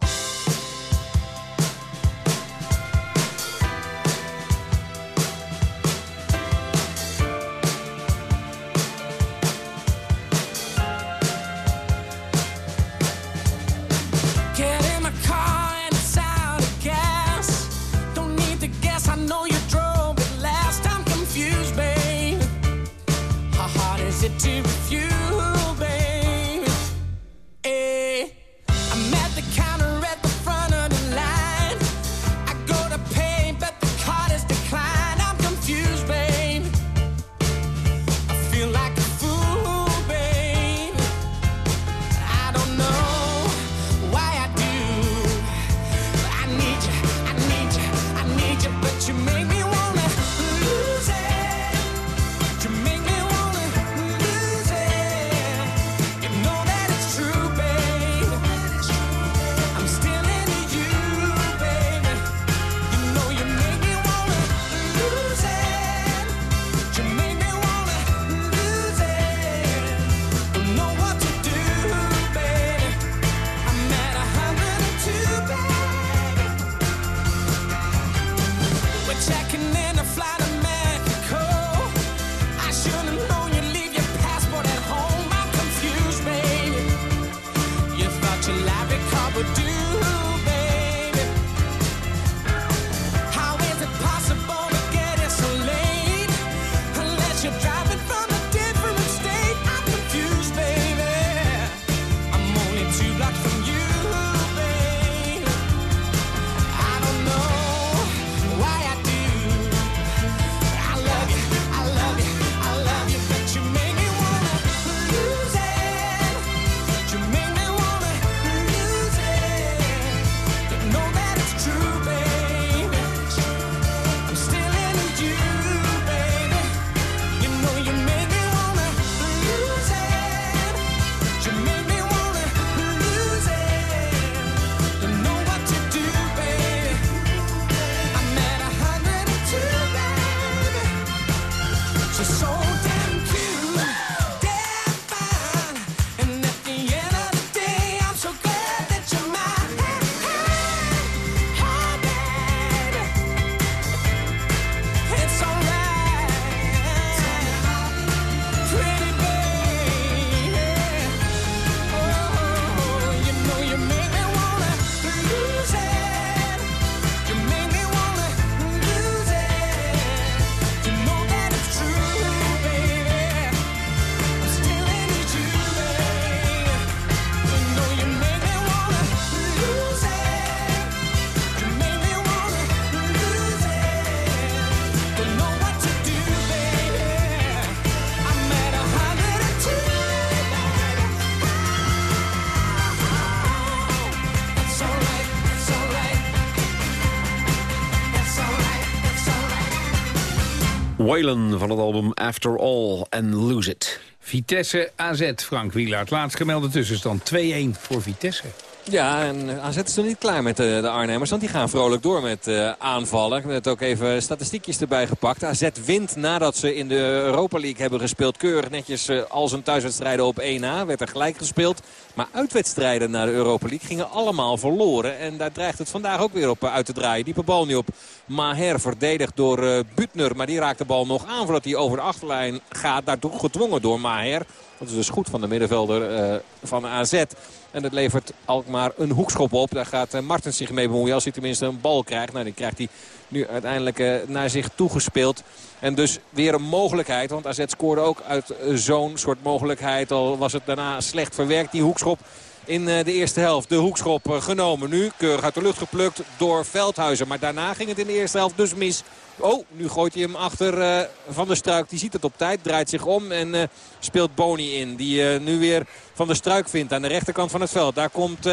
Van het album After All and Lose It. Vitesse AZ, Frank Wielaert. Laatst gemelde tussenstand 2-1 voor Vitesse. Ja, en AZ is nog niet klaar met de, de Arnhemmers. Want die gaan vrolijk door met eh, aanvallen. Ik heb net ook even statistiekjes erbij gepakt. AZ wint nadat ze in de Europa League hebben gespeeld. Keurig netjes uh, al zijn thuiswedstrijden op 1A. Werd er gelijk gespeeld. Maar uitwedstrijden naar de Europa League gingen allemaal verloren. En daar dreigt het vandaag ook weer op uh, uit te draaien. Diepe bal nu op Maher. Verdedigd door uh, Butner. Maar die raakt de bal nog aan voordat hij over de achterlijn gaat. Daartoe gedwongen door Maher. Dat is dus goed van de middenvelder uh, van AZ. En dat levert Alkmaar een hoekschop op. Daar gaat Martens zich mee bemoeien als hij tenminste een bal krijgt. Nou, die krijgt hij nu uiteindelijk uh, naar zich toegespeeld. En dus weer een mogelijkheid. Want AZ scoorde ook uit uh, zo'n soort mogelijkheid. Al was het daarna slecht verwerkt, die hoekschop in de eerste helft. De hoekschop genomen nu. Keurig uit de lucht geplukt door Veldhuizen. Maar daarna ging het in de eerste helft dus mis Oh, nu gooit hij hem achter Van der Struik. Die ziet het op tijd, draait zich om en speelt Boni in. Die nu weer Van der Struik vindt aan de rechterkant van het veld. Daar komt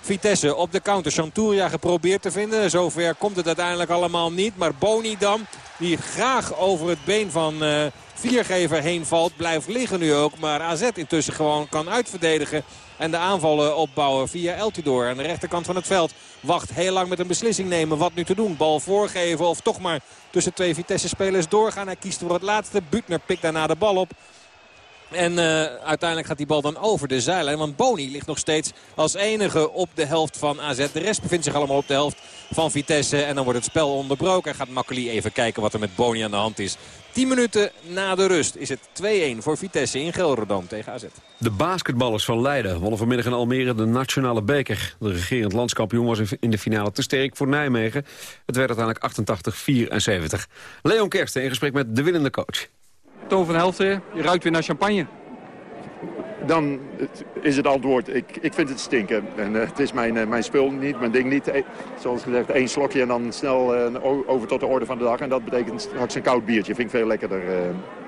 Vitesse op de counter. Chanturia geprobeerd te vinden. Zover komt het uiteindelijk allemaal niet. Maar Boni dan, die graag over het been van Viergever heen valt. Blijft liggen nu ook. Maar AZ intussen gewoon kan uitverdedigen. En de aanvallen opbouwen via Eltidoor aan de rechterkant van het veld. Wacht heel lang met een beslissing nemen wat nu te doen. Bal voorgeven of toch maar tussen twee Vitesse-spelers doorgaan. Hij kiest voor het laatste. Butner pikt daarna de bal op. En uh, uiteindelijk gaat die bal dan over de zijlijn. Want Boni ligt nog steeds als enige op de helft van AZ. De rest bevindt zich allemaal op de helft van Vitesse. En dan wordt het spel onderbroken. En gaat Makkeli even kijken wat er met Boni aan de hand is. 10 minuten na de rust is het 2-1 voor Vitesse in Gelredome tegen AZ. De basketballers van Leiden wonnen vanmiddag in Almere de nationale beker. De regerend landskampioen was in de finale te sterk voor Nijmegen. Het werd uiteindelijk 88-74. Leon Kersten in gesprek met de winnende coach. Toon van Helften, je ruikt weer naar champagne. Dan is het antwoord, ik, ik vind het stinken. En, uh, het is mijn, uh, mijn spul niet, mijn ding niet. E zoals gezegd, één slokje en dan snel over tot de orde van de dag. En dat betekent straks een koud biertje, vind ik veel lekkerder.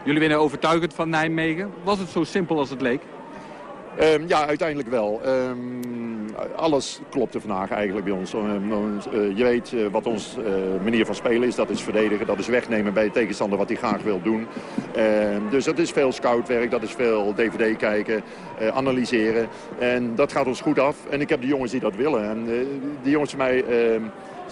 Jullie winnen overtuigend van Nijmegen. Was het zo simpel als het leek? Um, ja, uiteindelijk wel. Um, alles klopte vandaag eigenlijk bij ons. Um, uh, je weet uh, wat onze uh, manier van spelen is. Dat is verdedigen, dat is wegnemen bij de tegenstander wat hij graag wil doen. dus dat is veel scoutwerk, dat is veel dvd kijken, analyseren. En dat gaat ons goed af. En ik heb de jongens die dat willen. En die jongens van mij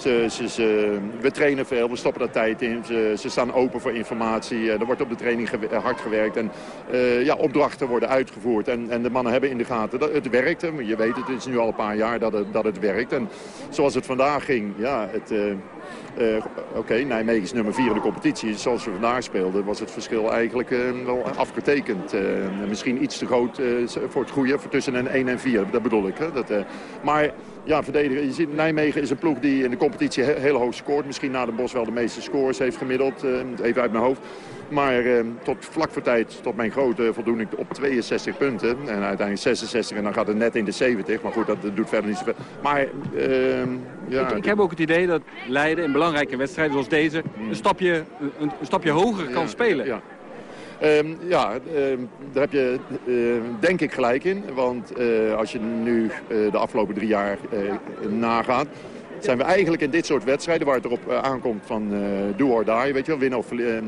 ze, ze, we trainen veel, we stoppen daar tijd in. Ze, ze staan open voor informatie. er wordt op de training hard gewerkt. En uh, ja, opdrachten worden uitgevoerd. En, en de mannen hebben in de gaten dat het werkt. Je weet het, het is nu al een paar jaar dat het, dat het werkt. En zoals het vandaag ging, ja, Oké, okay, Nijmegen is nummer 4 in de competitie. Zoals we vandaag speelden was het verschil eigenlijk wel afgetekend. Misschien iets te groot voor het goede, voor tussen een 1 en 4. Dat bedoel ik. Hè? Dat, maar ja, verdedigen. Je ziet, Nijmegen is een ploeg die in de competitie heel hoog scoort. Misschien na de Bos wel de meeste scores heeft gemiddeld. even uit mijn hoofd. Maar eh, tot vlak voor tijd, tot mijn grote voldoening op 62 punten. En uiteindelijk 66 en dan gaat het net in de 70. Maar goed, dat, doet verder niet zoveel. Maar uh, ja... Ik, ik, heb ook het idee dat Leiden in belangrijke wedstrijden zoals deze... een stapje, een, een stapje hoger kan spelen. Ja. Um, ja, um, daar heb je uh, denk ik gelijk in. Want uh, als je nu uh, de afgelopen drie jaar nagaat zijn we eigenlijk in dit soort wedstrijden... waar het erop uh, aankomt van uh, do or die, weet je wel, winnen of uh,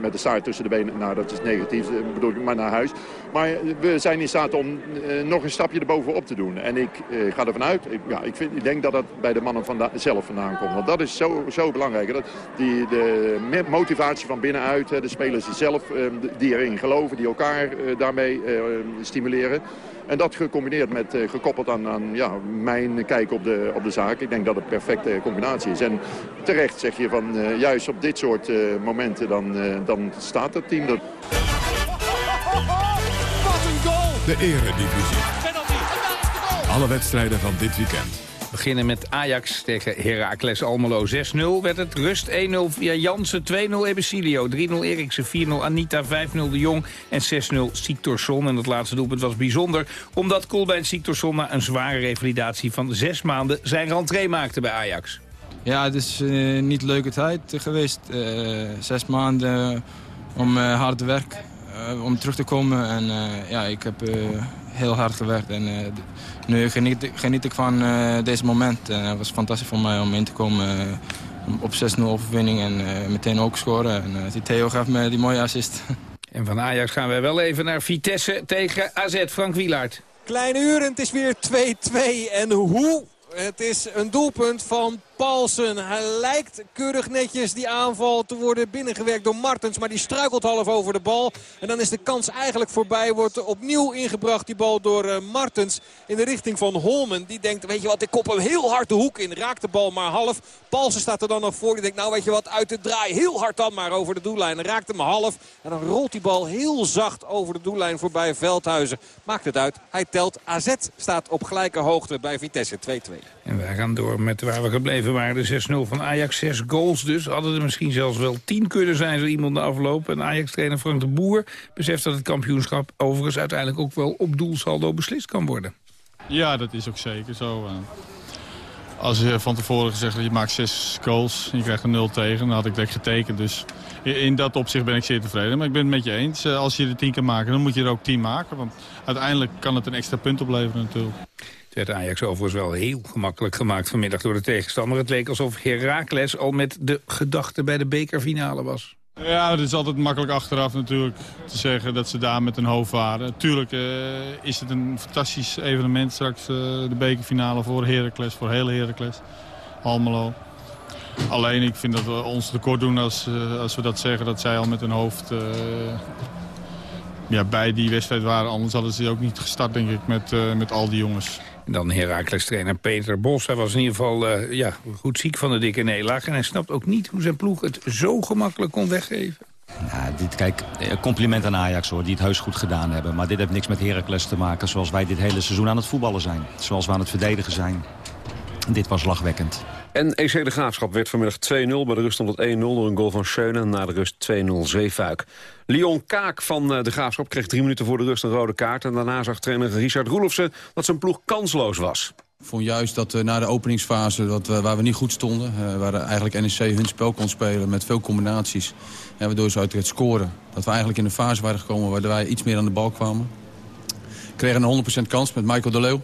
met de staart tussen de benen. Nou, dat is negatief, bedoel ik, maar naar huis. Maar we zijn in staat om nog een stapje erbovenop te doen. En ik ga ervan uit, ik, ja, ik, vind, ik denk dat dat bij de mannen zelf vandaan komt. Want dat is zo, zo belangrijk. Dat die, de motivatie van binnenuit, de spelers zelf, die erin geloven, die elkaar daarmee stimuleren. En dat gecombineerd met, uh, gekoppeld aan, aan ja, mijn kijk op de, op de zaak. Ik denk dat het een perfecte combinatie is. En terecht zeg je van uh, juist op dit soort uh, momenten dan, dan staat het team er. Wat een goal! De eredivisie. Alle wedstrijden van dit weekend beginnen met Ajax tegen Heracles Almelo. 6-0 werd het, rust 1-0 via Jansen, 2-0 Ebesilio, 3-0 Eriksen, 4-0 Anita, 5-0 De Jong en 6-0 Siktorsson. En het laatste doelpunt was bijzonder, omdat Kolbein Siktorsson na een zware revalidatie van zes maanden zijn rentree maakte bij Ajax. Ja, het is uh, niet leuke tijd geweest. Uh, zes maanden om uh, hard werk, om terug te komen. En ja, ik heb heel hard gewerkt en nu geniet, geniet ik van uh, deze moment. Het was fantastisch voor mij om in te komen uh, op 6-0 overwinning en meteen ook scoren. En die Theo gaf me die mooie assist. En van Ajax gaan we wel even naar Vitesse tegen AZ. Frank Wielaert. Kleine uur en het is weer 2-2. En hoe? Het is een doelpunt van Paulsen. Hij lijkt keurig netjes die aanval te worden binnengewerkt door Martens. Maar die struikelt half over de bal. En dan is de kans eigenlijk voorbij. Wordt opnieuw ingebracht die bal door uh, Martens in de richting van Holmen. Die denkt, weet je wat, ik kop hem heel hard de hoek in. Raakt de bal maar half. Paulsen staat er dan nog voor. Die denkt, nou weet je wat, uit de draai. Heel hard dan maar over de doellijn. Raakt hem half. En dan rolt die bal heel zacht over de doellijn voorbij Veldhuizen. Maakt het uit. Hij telt. AZ staat op gelijke hoogte bij Vitesse 2-2. En wij gaan door met waar we gebleven waren. De 6-0 van Ajax. Zes goals dus. Hadden er misschien zelfs wel tien kunnen zijn, zo iemand de afloop. En Ajax-trainer Frank de Boer beseft dat het kampioenschap... overigens uiteindelijk ook wel op doelsaldo beslist kan worden. Ja, dat is ook zeker zo. Uh, als je van tevoren gezegd dat je maakt zes goals en je krijgt een nul tegen, dan had ik dat getekend. Dus in dat opzicht ben ik zeer tevreden. Maar ik ben het met je eens. Eh, als je er tien kan maken, dan moet je er ook tien maken. Want uiteindelijk kan het een extra punt opleveren natuurlijk. Het werd Ajax overigens wel heel gemakkelijk gemaakt vanmiddag door de tegenstander. Het leek alsof Heracles al met de gedachte bij de bekerfinale was. Ja, het is altijd makkelijk achteraf natuurlijk te zeggen dat ze daar met een hoofd waren. Tuurlijk uh, is het een fantastisch evenement straks, uh, de bekerfinale voor Heracles, voor heel Heracles, Almelo. Alleen ik vind dat we ons tekort doen als, uh, als we dat zeggen, dat zij al met hun hoofd ja, bij die wedstrijd waren. Anders hadden ze ook niet gestart, denk ik, met, met al die jongens. Dan Heracles-trainer Peter Bos. Hij was in ieder geval uh, ja, goed ziek van de dikke nederlaag. En hij snapt ook niet hoe zijn ploeg het zo gemakkelijk kon weggeven. Ja, dit, kijk, eh, compliment aan Ajax hoor, die het heus goed gedaan hebben. Maar dit heeft niks met Heracles te maken zoals wij dit hele seizoen aan het voetballen zijn. Zoals we aan het verdedigen zijn. Dit was lachwekkend. En EC De Graafschap werd vanmiddag 2-0. Bij de rust stond het 1-0 door een goal van Schöne. Na de rust 2-0 Zeefuik. Leon Kaak van eh, De Graafschap kreeg drie minuten voor de rust een rode kaart. En daarna zag trainer Richard Roelofsen dat zijn ploeg kansloos was. Vond juist dat uh, na de openingsfase, dat, uh, waar we niet goed stonden... Uh, waar eigenlijk NEC hun spel kon spelen met veel combinaties... En waardoor ze uit het scoren. Dat we eigenlijk in een fase waren gekomen waardoor wij iets meer aan de bal kwamen. We kregen een 100% kans met Michael de Leeuw.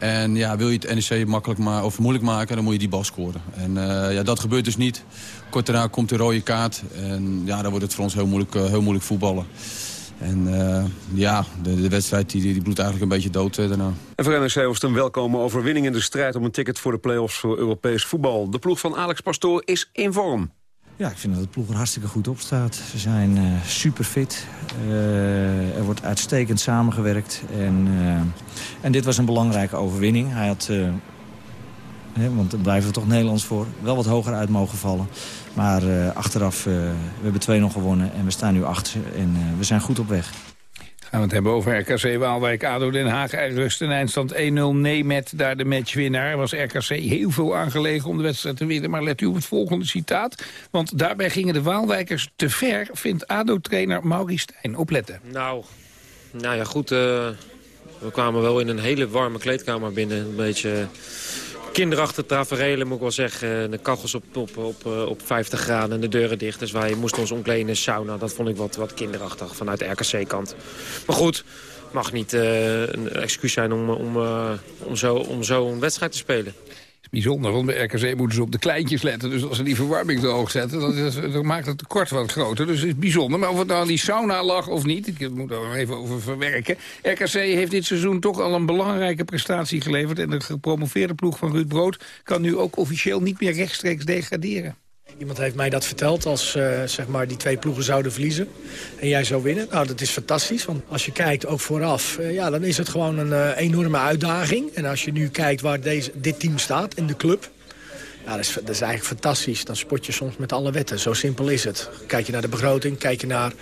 En ja, wil je het NEC makkelijk ma of moeilijk maken, dan moet je die bal scoren. En uh, ja, dat gebeurt dus niet. Kort daarna komt de rode kaart. En ja, dan wordt het voor ons heel moeilijk, uh, heel moeilijk voetballen. En uh, ja, de, de, wedstrijd die, die bloedt eigenlijk een beetje dood daarna. En voor NEC was het een welkome overwinning in de strijd om een ticket voor de play-offs voor Europees voetbal. De ploeg van Alex Pastoor is in vorm. Ja, ik vind dat de ploeg er hartstikke goed op staat. Ze zijn uh, super fit. Uh, er wordt uitstekend samengewerkt. En, uh, en dit was een belangrijke overwinning. Hij had, hè, want daar blijven we toch Nederlands voor, wel wat hoger uit mogen vallen. Maar achteraf, we hebben 2-0 gewonnen en we staan nu achter. En we zijn goed op weg. Gaan we het hebben over RKC Waalwijk, ADO Den Haag. Rust een eindstand 1-0. Nee met daar de matchwinnaar. Was RKC heel veel aangelegen om de wedstrijd te winnen. Maar let u op het volgende citaat. Want daarbij gingen de Waalwijkers te ver, vindt ADO-trainer Maurice Stijn. Opletten. Nou, nou ja, goed. Uh, we kwamen wel in een hele warme kleedkamer binnen. Een beetje kinderachtige tafereelen, moet ik wel zeggen. De kachels op, op, op, op 50 graden en de deuren dicht. Dus wij moesten ons omkleden in sauna. Dat vond ik wat, wat kinderachtig vanuit RKC-kant. Maar goed, mag niet uh, een excuus zijn om, om, om, zo, om zo een wedstrijd te spelen bijzonder, want bij RKC moeten ze op de kleintjes letten. Dus als ze die verwarming te hoog zetten, dan, maakt het tekort wat groter. Dus het is bijzonder. Maar of het nou aan die sauna lag of niet, ik moet er even over verwerken. RKC heeft dit seizoen toch al een belangrijke prestatie geleverd. En de gepromoveerde ploeg van Ruud Brood kan nu ook officieel niet meer rechtstreeks degraderen. Iemand heeft mij dat verteld als uh, zeg maar die twee ploegen zouden verliezen. En jij zou winnen. Nou, dat is fantastisch. Want als je kijkt ook vooraf, uh, ja, dan is het gewoon een uh, enorme uitdaging. En als je nu kijkt waar deze, dit team staat in de club... Ja, dat is, is eigenlijk fantastisch. Dan spot je soms met alle wetten. Zo simpel is het. Kijk je naar de begroting, kijk je naar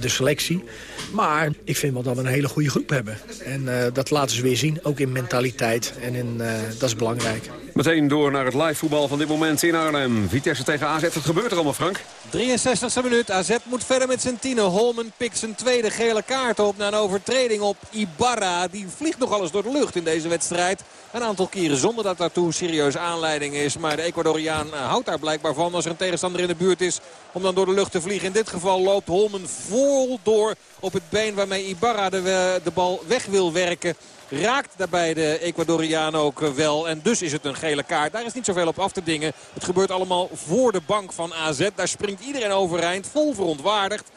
de selectie. Maar ik vind wel dat we een hele goede groep hebben. En uh, dat laten ze weer zien, ook in mentaliteit. En in, uh, dat is belangrijk. Meteen door naar het live voetbal van dit moment in Arnhem. Vitesse tegen AZ, wat gebeurt er allemaal, Frank? 63e minuut, AZ moet verder met zijn tienen. Holmen pikt zijn tweede gele kaart op na een overtreding op Ibarra. Die vliegt nog alles door de lucht in deze wedstrijd. Een aantal keren zonder dat daartoe serieus aanleiding is. Maar de Ecuadoriaan houdt daar blijkbaar van als er een tegenstander in de buurt is. Om dan door de lucht te vliegen. In dit geval loopt Holmen vol door op het been waarmee Ibarra de, de bal weg wil werken. Raakt daarbij de Ecuadoriaan ook wel. En dus is het een gele kaart. Daar is niet zoveel op af te dingen. Het gebeurt allemaal voor de bank van AZ. Daar springt iedereen overeind. Vol verontwaardigd.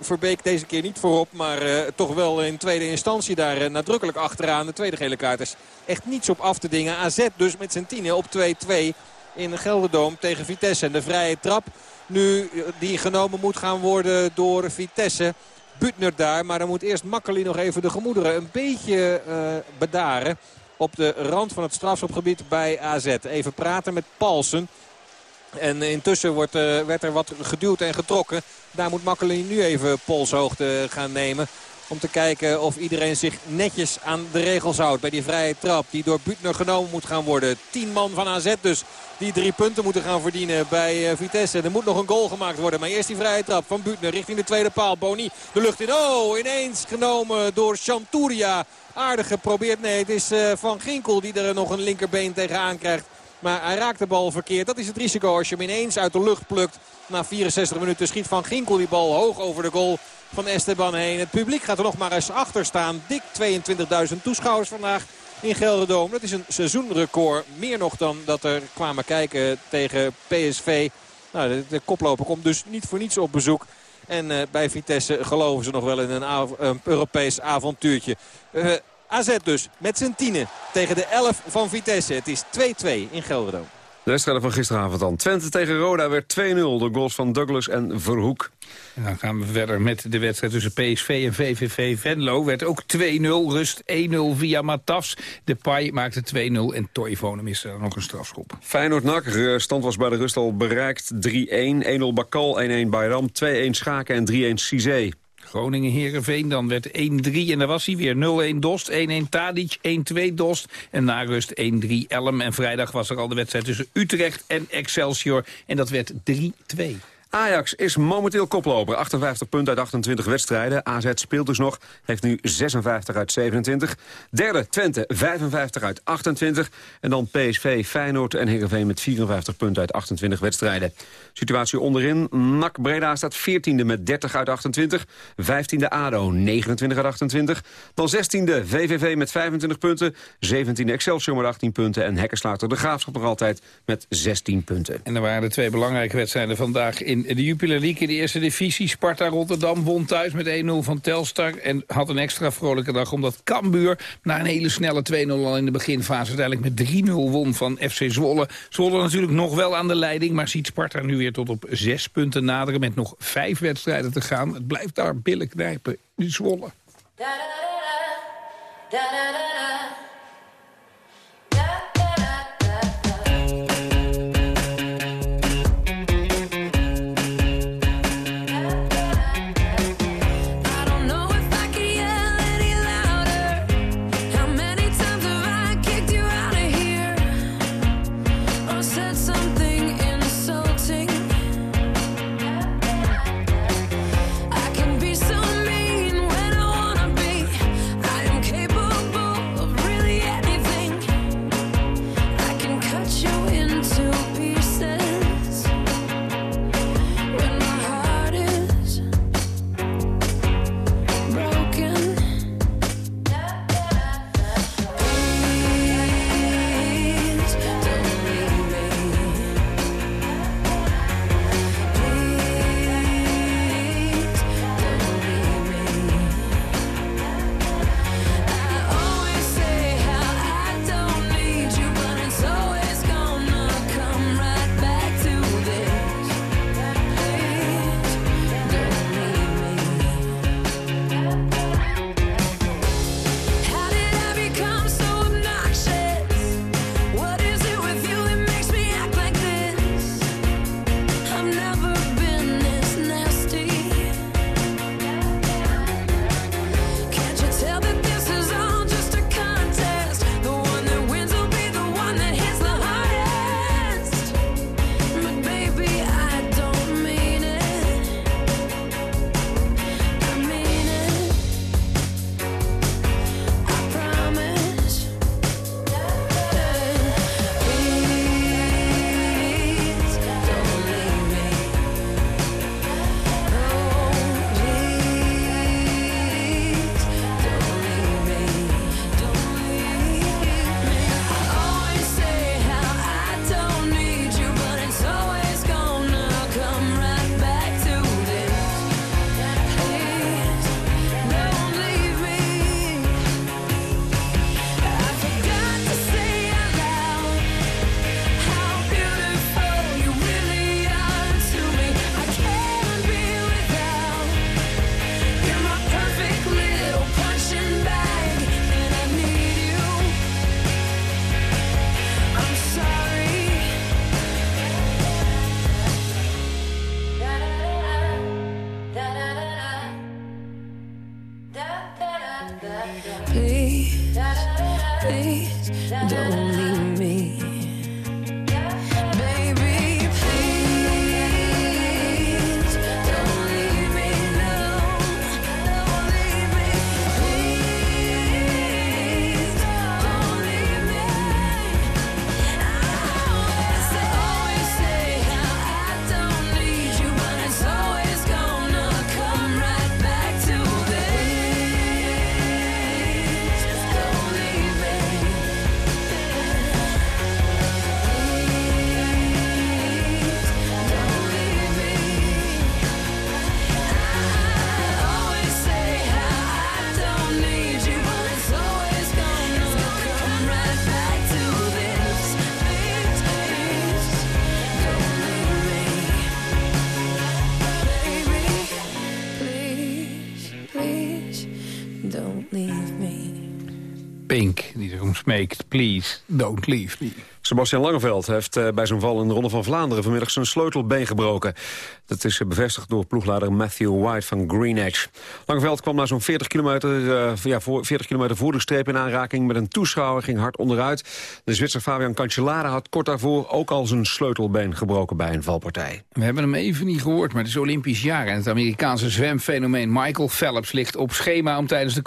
Verbeek deze keer niet voorop, maar uh, toch wel in tweede instantie daar uh, nadrukkelijk achteraan. De tweede gele kaart is echt niets op af te dingen. AZ dus met zijn tienen op 2-2 in Gelderdoom tegen Vitesse. En de vrije trap nu die genomen moet gaan worden door Vitesse. Butner daar, maar dan moet eerst Makkeli nog even de gemoederen een beetje uh, bedaren. Op de rand van het strafschopgebied bij AZ. Even praten met Paulsen. En intussen wordt, uh, werd er wat geduwd en getrokken. Daar moet Makkeli nu even polshoogte gaan nemen. Om te kijken of iedereen zich netjes aan de regels houdt. Bij die vrije trap die door Butner genomen moet gaan worden. 10 man van AZ dus die drie punten moeten gaan verdienen bij eh, Vitesse. Er moet nog een goal gemaakt worden. Maar eerst die vrije trap van Butner richting de tweede paal. Boni de lucht in. Oh, ineens genomen door Chanturia. Aardig geprobeerd. Nee, het is eh, Van Ginkel die er nog een linkerbeen tegenaan krijgt. Maar hij raakt de bal verkeerd. Dat is het risico als je hem ineens uit de lucht plukt. Na 64 minuten schiet Van Ginkel die bal hoog over de goal van Esteban heen. Het publiek gaat er nog maar eens achter staan. Dik 22.000 toeschouwers vandaag in Gelderdoom. Dat is een seizoenrecord. Meer nog dan dat er kwamen kijken tegen PSV. Nou, de, de koploper komt dus niet voor niets op bezoek. En uh, bij Vitesse geloven ze nog wel in een, een Europees avontuurtje. Uh, AZ dus met zijn tienen tegen de 11 van Vitesse. Het is 2-2 in Gelderdoom. De wedstrijden van gisteravond dan. Twente tegen Roda werd 2-0 door goals van Douglas en Verhoek. En dan gaan we verder met de wedstrijd tussen PSV en VVV. Venlo werd ook 2-0, rust 1-0 via Matafs. De Pai maakte 2-0 en Toivonen miste er nog een strafschop. Feyenoord-Nak, stand was bij de rust al bereikt 3-1. 1-0 Bakal, 1-1 Bayram, 2-1 Schaken en 3-1 Cizé. Groningen-Herenveen, dan werd 1-3 en daar was hij weer 0-1 Dost, 1-1 Tadic, 1-2 Dost en na rust 1-3 Elm. En vrijdag was er al de wedstrijd tussen Utrecht en Excelsior en dat werd 3-2. Ajax is momenteel koploper. 58 punten uit 28 wedstrijden. AZ speelt dus nog. Heeft nu 56 uit 27. Derde Twente 55 uit 28. En dan PSV, Feyenoord en Heerenveen met 54 punten uit 28 wedstrijden. Situatie onderin. NAC Breda staat 14e met 30 uit 28. 15e ADO 29 uit 28. Dan 16e VVV met 25 punten. 17e Excelsior met 18 punten. En Hekkenslater de Graafschap nog altijd met 16 punten. En er waren de twee belangrijke wedstrijden vandaag in de Jupiler League in de eerste divisie. Sparta Rotterdam won thuis met 1-0 van Telstar. En had een extra vrolijke dag omdat Cambuur... na een hele snelle 2-0 al in de beginfase... uiteindelijk met 3-0 won van FC Zwolle. Zwolle natuurlijk nog wel aan de leiding... maar ziet Sparta nu weer tot op zes punten naderen... met nog vijf wedstrijden te gaan. Het blijft daar billen knijpen, die Zwolle. Smeekt, please, don't leave me. Sebastian Langeveld heeft eh, bij zijn val in de Ronde van Vlaanderen... vanmiddag zijn sleutelbeen gebroken. Dat is eh, bevestigd door ploegleider Matthew White van Green Edge. Langeveld kwam na zo'n 40 kilometer, eh, ja, voor, 40 kilometer voor de streep in aanraking... met een toeschouwer, ging hard onderuit. De Zwitser Fabian Cancellara had kort daarvoor ook al zijn sleutelbeen gebroken bij een valpartij. We hebben hem even niet gehoord, maar het is Olympisch jaar... en het Amerikaanse zwemfenomeen Michael Phelps ligt op schema... om tijdens de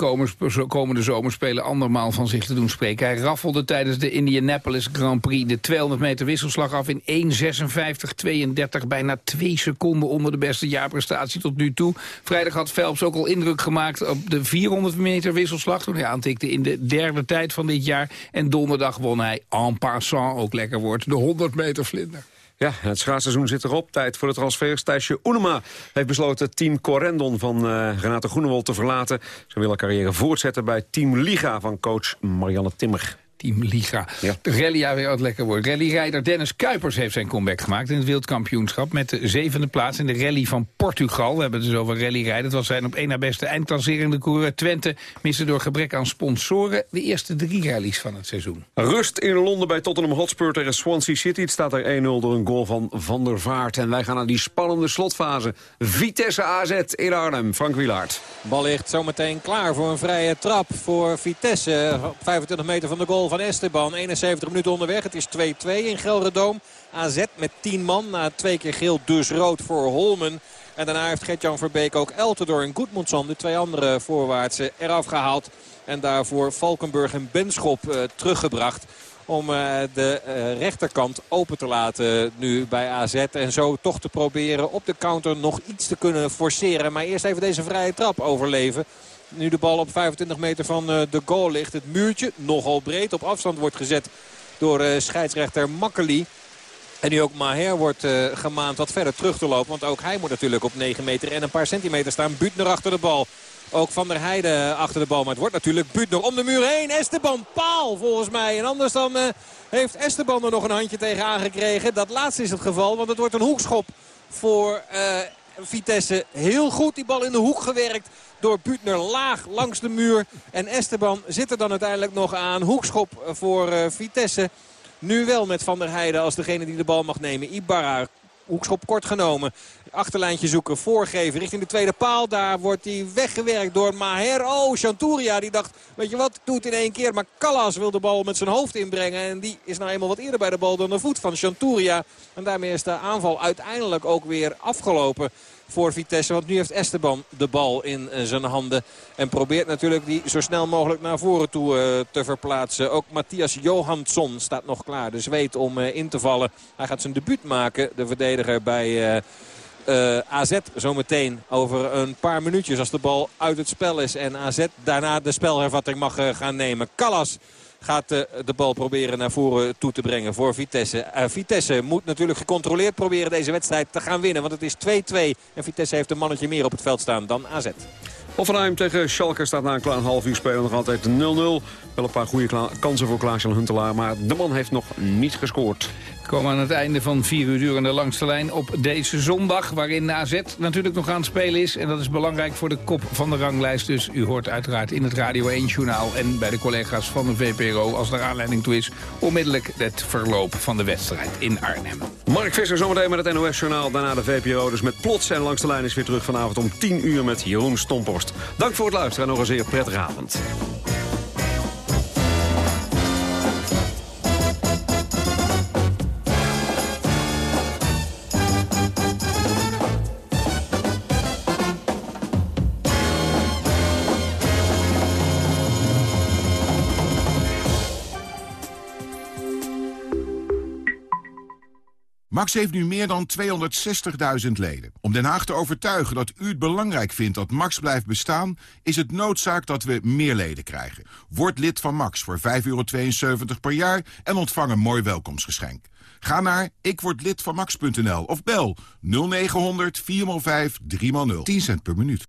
komende zomerspelen andermaal van zich te doen spreken. Hij raffelde tijdens de Indianapolis Grand Prix de 200 meter wisselslag af in 1.56.32. Bijna twee seconden onder de beste jaarprestatie tot nu toe. Vrijdag had Phelps ook al indruk gemaakt op de 400 meter wisselslag... toen hij aantikte in de derde tijd van dit jaar. En donderdag won hij en passant, ook lekker woord, de 100 meter vlinder. Ja, het schaatsseizoen zit erop. Tijd voor de transfers. Thijsje Oenema heeft besloten team Corendon van eh, Renate Groenewold te verlaten. Ze wil haar carrière voortzetten bij team Liga van coach Marianne Timmer. Team Liga. De rally weer wat lekker wordt. Rallyrijder Dennis Kuipers heeft zijn comeback gemaakt in het wereldkampioenschap met de zevende plaats in de rally van Portugal. We hebben het dus over rallyrijden. Het was zijn op één na beste eindklasserende coureur. Twente miste door gebrek aan sponsoren de eerste drie rallies van het seizoen. Rust in Londen bij Tottenham Hotspur tegen Swansea City. Het staat er 1-0 door een goal van Van der Vaart. En wij gaan naar die spannende slotfase. Vitesse AZ in Arnhem. Frank Wielaert. Bal ligt zometeen klaar voor een vrije trap voor Vitesse. Op 25 meter van de goal van Esteban. 71 minuten onderweg. Het is 2-2 in Gelredoom. AZ met 10 man. Na twee keer geel dus rood voor Holmen. En daarna heeft Gert-Jan Verbeek ook Eltendoor en Goedmundsson, de twee andere voorwaartsen, eraf gehaald. En daarvoor Valkenburg en Benschop uh, teruggebracht om uh, de uh, rechterkant open te laten nu bij AZ. En zo toch te proberen op de counter nog iets te kunnen forceren. Maar eerst even deze vrije trap overleven. Nu de bal op 25 meter van uh, de goal ligt. Het muurtje nogal breed op afstand wordt gezet door scheidsrechter Makkeli. En nu ook Maher wordt uh, gemaand wat verder terug te lopen. Want ook hij moet natuurlijk op 9 meter en een paar centimeter staan. Buutner achter de bal. Ook Van der Heijden achter de bal. Maar het wordt natuurlijk Buutner om de muur heen. Esteban paal volgens mij. En anders dan heeft Esteban er nog een handje tegen aangekregen. Dat laatste is het geval. Want het wordt een hoekschop voor Vitesse. Heel goed die bal in de hoek gewerkt door Buutner laag langs de muur. En Esteban zit er dan uiteindelijk nog aan. Hoekschop voor uh, Vitesse. Nu wel met Van der Heijden als degene die de bal mag nemen. Ibarra, hoekschop kort genomen. Achterlijntje zoeken, voorgeven richting de tweede paal. Daar wordt hij weggewerkt door Maher. Oh, Chanturia die dacht, weet je wat, doe het in één keer. Maar Callas wil de bal met zijn hoofd inbrengen. En die is nou eenmaal wat eerder bij de bal dan de voet van Chanturia. En daarmee is de aanval uiteindelijk ook weer afgelopen voor Vitesse. Want nu heeft Esteban de bal in zijn handen. En probeert natuurlijk die zo snel mogelijk naar voren toe uh, te verplaatsen. Ook Matthias Johansson staat nog klaar. De zweet om uh, in te vallen. Hij gaat zijn debuut maken. De verdediger bij... Uh, AZ zometeen over een paar minuutjes als de bal uit het spel is. En AZ daarna de spelhervatting mag gaan nemen. Callas gaat uh, de bal proberen naar voren toe te brengen voor Vitesse. Vitesse moet natuurlijk gecontroleerd proberen deze wedstrijd te gaan winnen. Want het is 2-2 en Vitesse heeft een mannetje meer op het veld staan dan AZ. Hoffenheim tegen Schalke staat na een klein half uur spelen nog altijd 0-0. Wel een paar goede kansen voor Klaas-Jan Huntelaar, maar de man heeft nog niet gescoord. Komen aan het einde van vier uur durende langste lijn op deze zondag... waarin AZ natuurlijk nog aan het spelen is. En dat is belangrijk voor de kop van de ranglijst. Dus u hoort uiteraard in het Radio 1-journaal... en bij de collega's van de VPRO, als er aanleiding toe is... onmiddellijk het verloop van de wedstrijd in Arnhem. Mark Visser zometeen met het NOS-journaal. Daarna de VPRO, dus met plots en langs de lijn is weer terug vanavond om 10 uur met Jeroen Stomporst. Dank voor het luisteren en nog een zeer prettige avond. Max heeft nu meer dan 260.000 leden. Om Den Haag te overtuigen dat u het belangrijk vindt dat Max blijft bestaan... is het noodzaak dat we meer leden krijgen. Word lid van Max voor 5,72 per jaar en ontvang een mooi welkomstgeschenk. Ga naar ikwordlidvanmax.nl of bel 0900 4x5 3x0. 10 cent per minuut.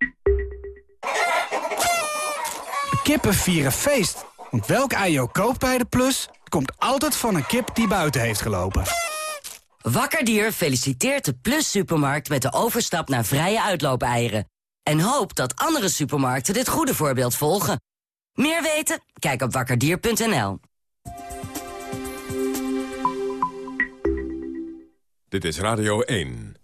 Kippen vieren feest. Want welk ei je koopt bij de Plus... komt altijd van een kip die buiten heeft gelopen. Wakker Dier feliciteert de Plus Supermarkt met de overstap naar vrije uitloopeieren. En hoopt dat andere supermarkten dit goede voorbeeld volgen. Meer weten? Kijk op wakkerdier.nl. Dit is Radio 1.